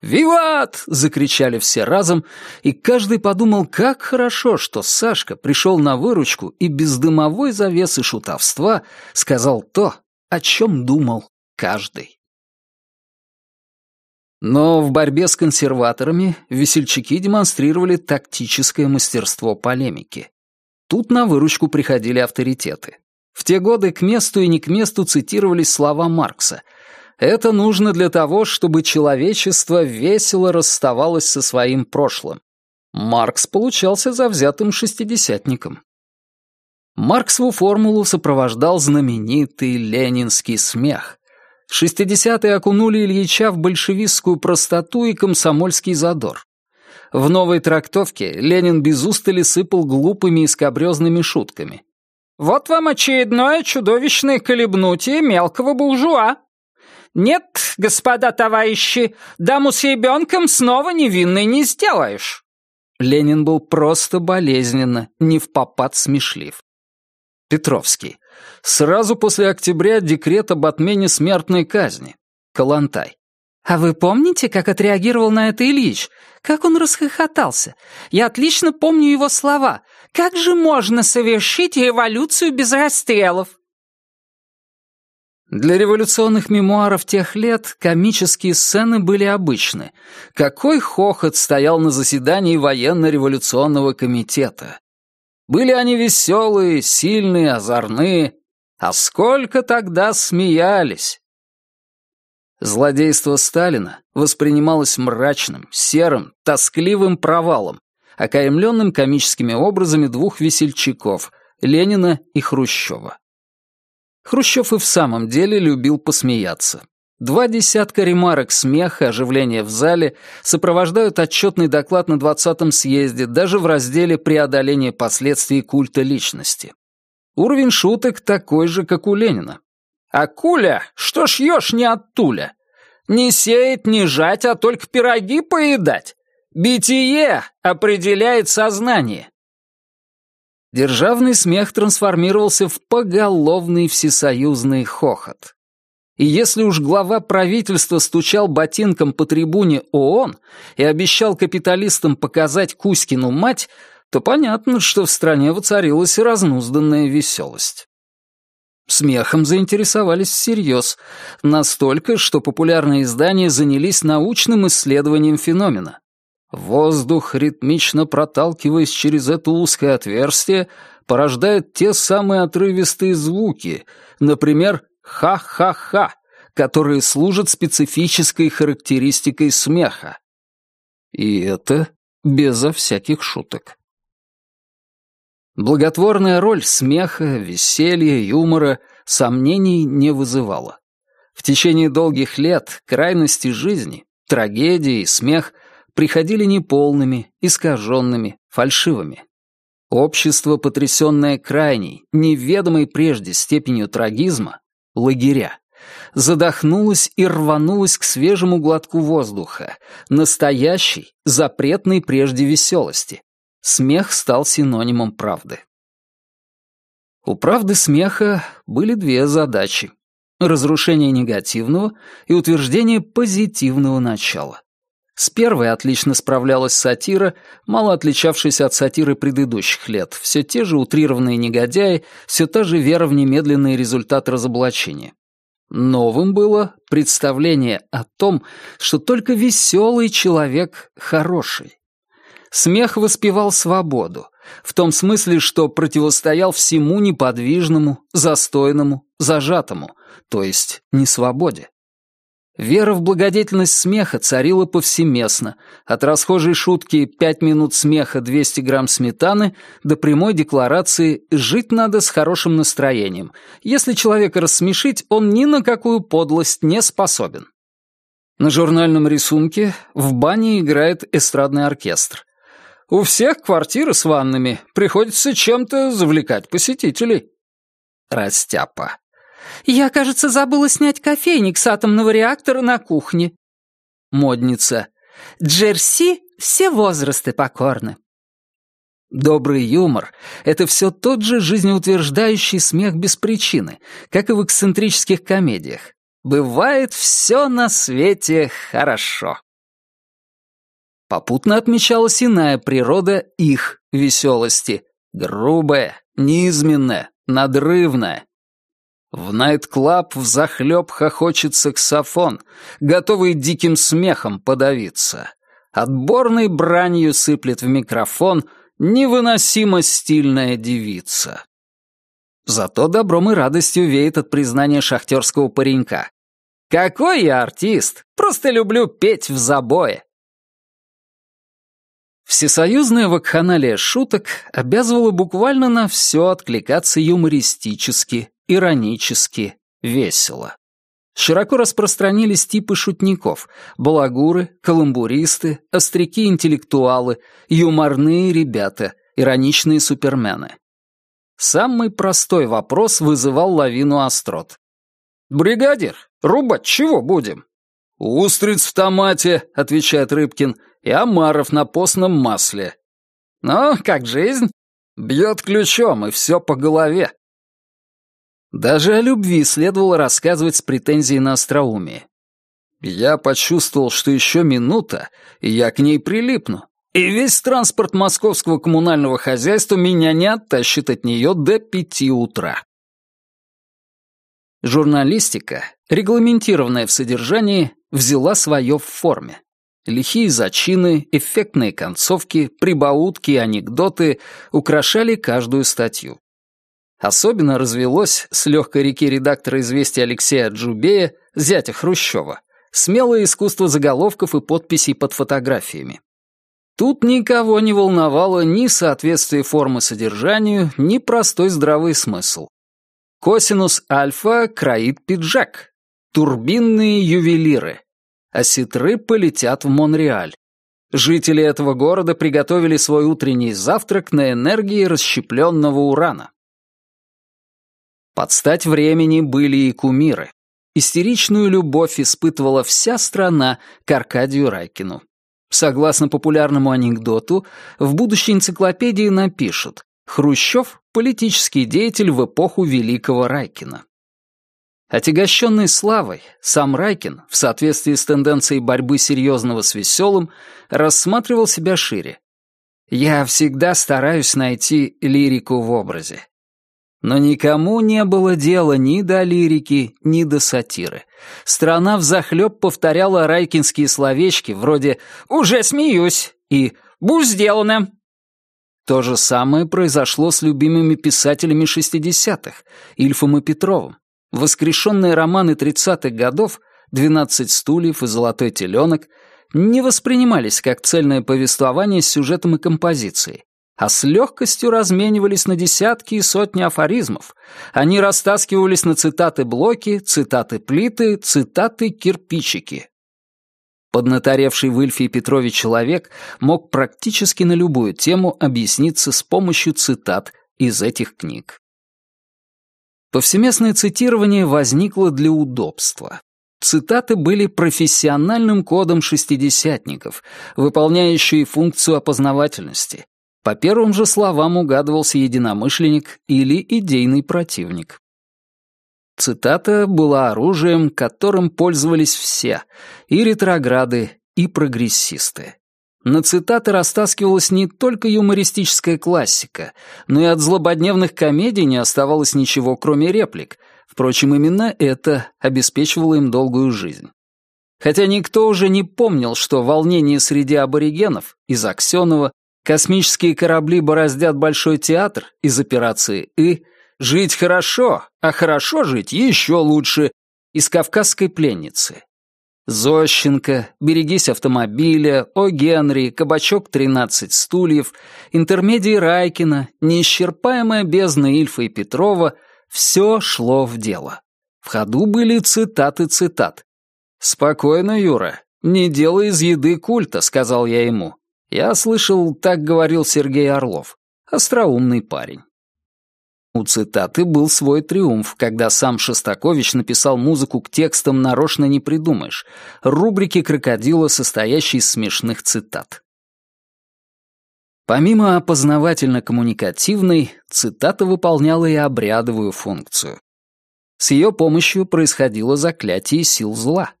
«Виват!» — закричали все разом, и каждый подумал, как хорошо, что Сашка пришел на выручку и без дымовой завесы шутовства сказал то, о чем думал каждый. Но в борьбе с консерваторами весельчаки демонстрировали тактическое мастерство полемики. Тут на выручку приходили авторитеты. В те годы к месту и не к месту цитировались слова Маркса. Это нужно для того, чтобы человечество весело расставалось со своим прошлым. Маркс получался завзятым шестидесятником. Марксову формулу сопровождал знаменитый ленинский смех. Шестидесятые окунули Ильича в большевистскую простоту и комсомольский задор. В новой трактовке Ленин без устали сыпал глупыми и скобрезными шутками. «Вот вам очередное чудовищное колебнутие мелкого буржуа. Нет, господа товарищи, даму с ребенком снова невинной не сделаешь». Ленин был просто болезненно, не в попад смешлив. Петровский. Сразу после октября декрет об отмене смертной казни. Калантай. «А вы помните, как отреагировал на это Ильич? Как он расхохотался? Я отлично помню его слова. Как же можно совершить революцию без расстрелов?» Для революционных мемуаров тех лет комические сцены были обычны. Какой хохот стоял на заседании военно-революционного комитета. Были они веселые, сильные, озорные. А сколько тогда смеялись! Злодейство Сталина воспринималось мрачным, серым, тоскливым провалом, окаймленным комическими образами двух весельчаков — Ленина и Хрущева. Хрущев и в самом деле любил посмеяться. Два десятка ремарок смеха, оживления в зале сопровождают отчетный доклад на 20-м съезде даже в разделе «Преодоление последствий культа личности». Уровень шуток такой же, как у Ленина. А Куля, что ж ешь не от Туля? Не сеять, не жать, а только пироги поедать. Битие определяет сознание. Державный смех трансформировался в поголовный всесоюзный хохот. И если уж глава правительства стучал ботинком по трибуне ООН и обещал капиталистам показать Кузькину мать, то понятно, что в стране воцарилась разнузданная веселость. Смехом заинтересовались всерьез, настолько, что популярные издания занялись научным исследованием феномена. Воздух, ритмично проталкиваясь через это узкое отверстие, порождает те самые отрывистые звуки, например, «ха-ха-ха», которые служат специфической характеристикой смеха. И это безо всяких шуток. Благотворная роль смеха, веселья, юмора сомнений не вызывала. В течение долгих лет крайности жизни, трагедии и смех приходили неполными, искаженными, фальшивыми. Общество, потрясенное крайней, неведомой прежде степенью трагизма, лагеря, задохнулось и рванулось к свежему глотку воздуха, настоящей, запретной прежде веселости, Смех стал синонимом правды. У правды смеха были две задачи — разрушение негативного и утверждение позитивного начала. С первой отлично справлялась сатира, мало отличавшаяся от сатиры предыдущих лет, все те же утрированные негодяи, все та же вера в немедленный результат разоблачения. Новым было представление о том, что только веселый человек хороший. Смех воспевал свободу, в том смысле, что противостоял всему неподвижному, застойному, зажатому, то есть несвободе. Вера в благодетельность смеха царила повсеместно, от расхожей шутки «пять минут смеха, 200 грамм сметаны» до прямой декларации «жить надо с хорошим настроением. Если человека рассмешить, он ни на какую подлость не способен». На журнальном рисунке в бане играет эстрадный оркестр. У всех квартиры с ваннами. Приходится чем-то завлекать посетителей. Растяпа. Я, кажется, забыла снять кофейник с атомного реактора на кухне. Модница. Джерси все возрасты покорны. Добрый юмор — это все тот же жизнеутверждающий смех без причины, как и в эксцентрических комедиях. Бывает все на свете хорошо. Попутно отмечалась иная природа их веселости. Грубая, низменная, надрывная. В найт-клаб взахлеб хохочет саксофон, готовый диким смехом подавиться. Отборной бранью сыплет в микрофон невыносимо стильная девица. Зато добром и радостью веет от признания шахтерского паренька. «Какой я артист! Просто люблю петь в забое!» Всесоюзная вакханалия шуток обязывала буквально на все откликаться юмористически, иронически, весело. Широко распространились типы шутников — балагуры, каламбуристы, остряки-интеллектуалы, юморные ребята, ироничные супермены. Самый простой вопрос вызывал лавину острот. «Бригадир, рубать чего будем?» «Устриц в томате», — отвечает Рыбкин, — «и омаров на постном масле». «Ну, как жизнь?» «Бьет ключом, и все по голове». Даже о любви следовало рассказывать с претензией на остроумие. Я почувствовал, что еще минута, и я к ней прилипну. И весь транспорт московского коммунального хозяйства меня не оттащит от нее до пяти утра. Журналистика, регламентированная в содержании, взяла свое в форме. Лихие зачины, эффектные концовки, прибаутки и анекдоты украшали каждую статью. Особенно развелось с легкой реки редактора «Известия» Алексея Джубея, зятя Хрущева, смелое искусство заголовков и подписей под фотографиями. Тут никого не волновало ни соответствие формы содержанию, ни простой здравый смысл. Косинус альфа кроит пиджак. Турбинные ювелиры. Осетры полетят в Монреаль. Жители этого города приготовили свой утренний завтрак на энергии расщепленного урана. Под стать времени были и кумиры. Истеричную любовь испытывала вся страна к Аркадию Райкину. Согласно популярному анекдоту, в будущей энциклопедии напишут «Хрущев — политический деятель в эпоху Великого Райкина». Отягощенный славой, сам Райкин, в соответствии с тенденцией борьбы серьезного с веселым, рассматривал себя шире. «Я всегда стараюсь найти лирику в образе. Но никому не было дела ни до лирики, ни до сатиры. Страна взахлеб повторяла райкинские словечки вроде «уже смеюсь» и «будь сделано». То же самое произошло с любимыми писателями 60-х, Ильфом и Петровым. Воскрешенные романы 30-х годов «Двенадцать стульев» и «Золотой теленок» не воспринимались как цельное повествование с сюжетом и композицией, а с легкостью разменивались на десятки и сотни афоризмов. Они растаскивались на цитаты-блоки, цитаты-плиты, цитаты-кирпичики. Поднаторевший в Ильфе и Петрове человек мог практически на любую тему объясниться с помощью цитат из этих книг. Повсеместное цитирование возникло для удобства. Цитаты были профессиональным кодом шестидесятников, выполняющие функцию опознавательности, по первым же словам угадывался единомышленник или идейный противник. Цитата была оружием, которым пользовались все, и ретрограды, и прогрессисты. На цитаты растаскивалась не только юмористическая классика, но и от злободневных комедий не оставалось ничего, кроме реплик. Впрочем, именно это обеспечивало им долгую жизнь. Хотя никто уже не помнил, что волнение среди аборигенов из Аксенова Космические корабли бороздят Большой театр из операции «И», «Жить хорошо, а хорошо жить еще лучше» из «Кавказской пленницы». Зощенко, «Берегись автомобиля», «О Генри», «Кабачок 13 стульев», интермедии Райкина, неисчерпаемая бездна Ильфа и Петрова — все шло в дело. В ходу были цитаты цитат. «Спокойно, Юра, не делай из еды культа», — сказал я ему. Я слышал, так говорил Сергей Орлов. Остроумный парень. У цитаты был свой триумф, когда сам Шостакович написал музыку к текстам «Нарочно не придумаешь», рубрики «Крокодила», состоящей из смешных цитат. Помимо опознавательно-коммуникативной, цитата выполняла и обрядовую функцию. С ее помощью происходило заклятие сил зла.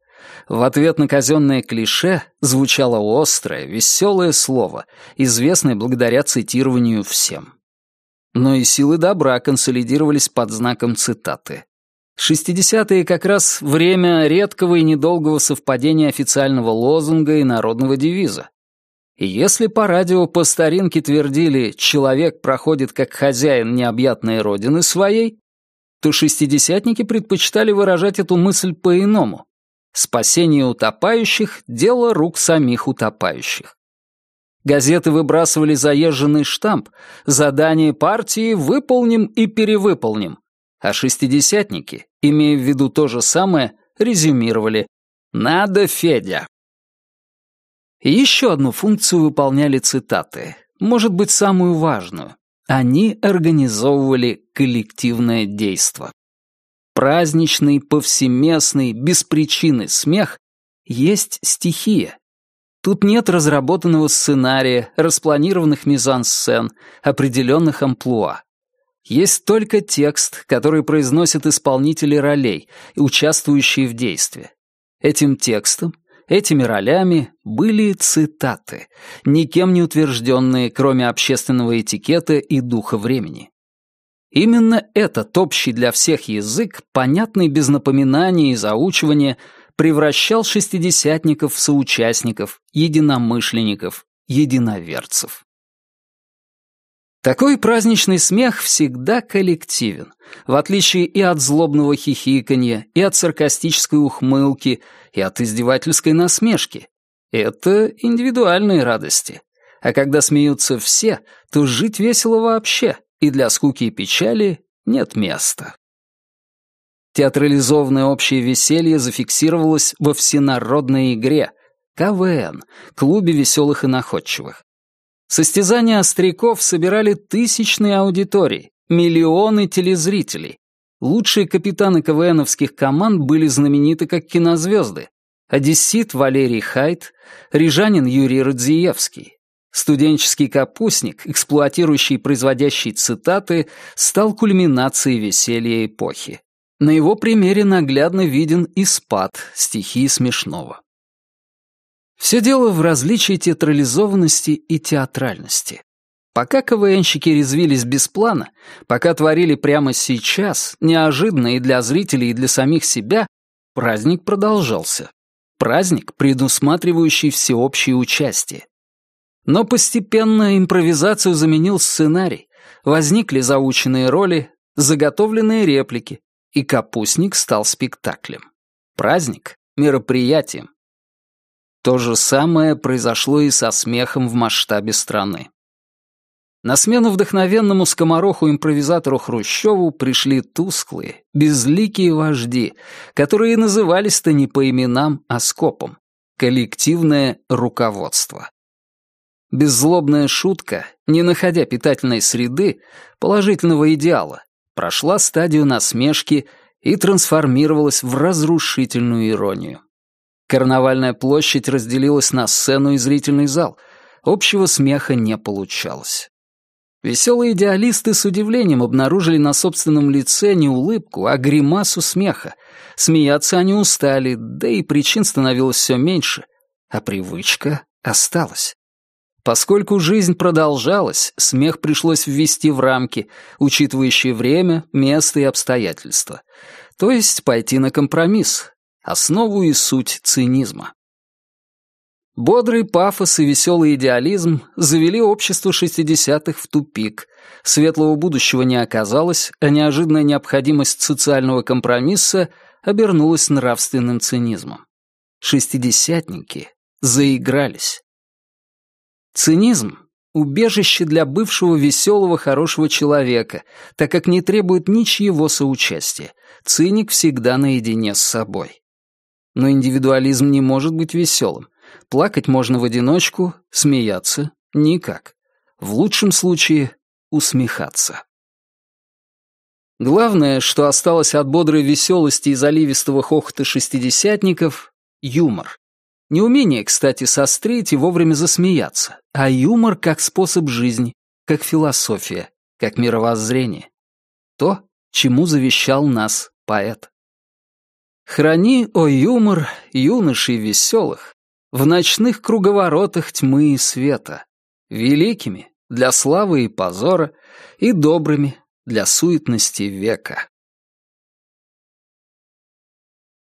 В ответ на казенное клише звучало острое, веселое слово, известное благодаря цитированию всем. Но и силы добра консолидировались под знаком цитаты. Шестидесятые как раз время редкого и недолгого совпадения официального лозунга и народного девиза. И если по радио по старинке твердили «человек проходит как хозяин необъятной родины своей», то шестидесятники предпочитали выражать эту мысль по-иному, Спасение утопающих — дело рук самих утопающих. Газеты выбрасывали заезженный штамп «Задание партии выполним и перевыполним», а шестидесятники, имея в виду то же самое, резюмировали «Надо, Федя». Еще одну функцию выполняли цитаты, может быть, самую важную. Они организовывали коллективное действо праздничный, повсеместный, без причины смех есть стихия. Тут нет разработанного сценария, распланированных мизансцен, определенных амплуа. Есть только текст, который произносят исполнители ролей, участвующие в действии. Этим текстом, этими ролями были цитаты, никем не утвержденные, кроме общественного этикета и духа времени. Именно этот общий для всех язык, понятный без напоминаний и заучивания, превращал шестидесятников в соучастников, единомышленников, единоверцев. Такой праздничный смех всегда коллективен, в отличие и от злобного хихиканья, и от саркастической ухмылки, и от издевательской насмешки. Это индивидуальные радости. А когда смеются все, то жить весело вообще, и для скуки и печали нет места. Театрализованное общее веселье зафиксировалось во всенародной игре КВН, клубе веселых и находчивых. Состязания остряков собирали тысячные аудитории, миллионы телезрителей. Лучшие капитаны КВНовских команд были знамениты как кинозвезды. Одессит Валерий Хайт, рижанин Юрий Радзиевский. Студенческий капустник, эксплуатирующий и производящий цитаты, стал кульминацией веселья эпохи. На его примере наглядно виден и спад стихии смешного. Все дело в различии театрализованности и театральности. Пока КВНщики резвились без плана, пока творили прямо сейчас, неожиданно и для зрителей, и для самих себя, праздник продолжался. Праздник, предусматривающий всеобщее участие. Но постепенно импровизацию заменил сценарий, возникли заученные роли, заготовленные реплики, и капустник стал спектаклем. Праздник — мероприятием, то же самое произошло и со смехом в масштабе страны. На смену вдохновенному скомороху-импровизатору Хрущеву пришли тусклые, безликие вожди, которые назывались-то не по именам, а скопом — коллективное руководство. Беззлобная шутка, не находя питательной среды, положительного идеала, прошла стадию насмешки и трансформировалась в разрушительную иронию. Карнавальная площадь разделилась на сцену и зрительный зал. Общего смеха не получалось. Веселые идеалисты с удивлением обнаружили на собственном лице не улыбку, а гримасу смеха. Смеяться они устали, да и причин становилось все меньше, а привычка осталась. Поскольку жизнь продолжалась, смех пришлось ввести в рамки, учитывающие время, место и обстоятельства. То есть пойти на компромисс, основу и суть цинизма. Бодрый пафос и веселый идеализм завели общество 60-х в тупик. Светлого будущего не оказалось, а неожиданная необходимость социального компромисса обернулась нравственным цинизмом. Шестидесятники заигрались. Цинизм — убежище для бывшего веселого хорошего человека, так как не требует ничьего соучастия. Циник всегда наедине с собой. Но индивидуализм не может быть веселым. Плакать можно в одиночку, смеяться — никак. В лучшем случае — усмехаться. Главное, что осталось от бодрой веселости и заливистого хохота шестидесятников — юмор. Неумение, кстати, сострить и вовремя засмеяться, а юмор как способ жизни, как философия, как мировоззрение. То, чему завещал нас поэт. Храни, о юмор, юношей веселых, В ночных круговоротах тьмы и света, Великими для славы и позора И добрыми для суетности века.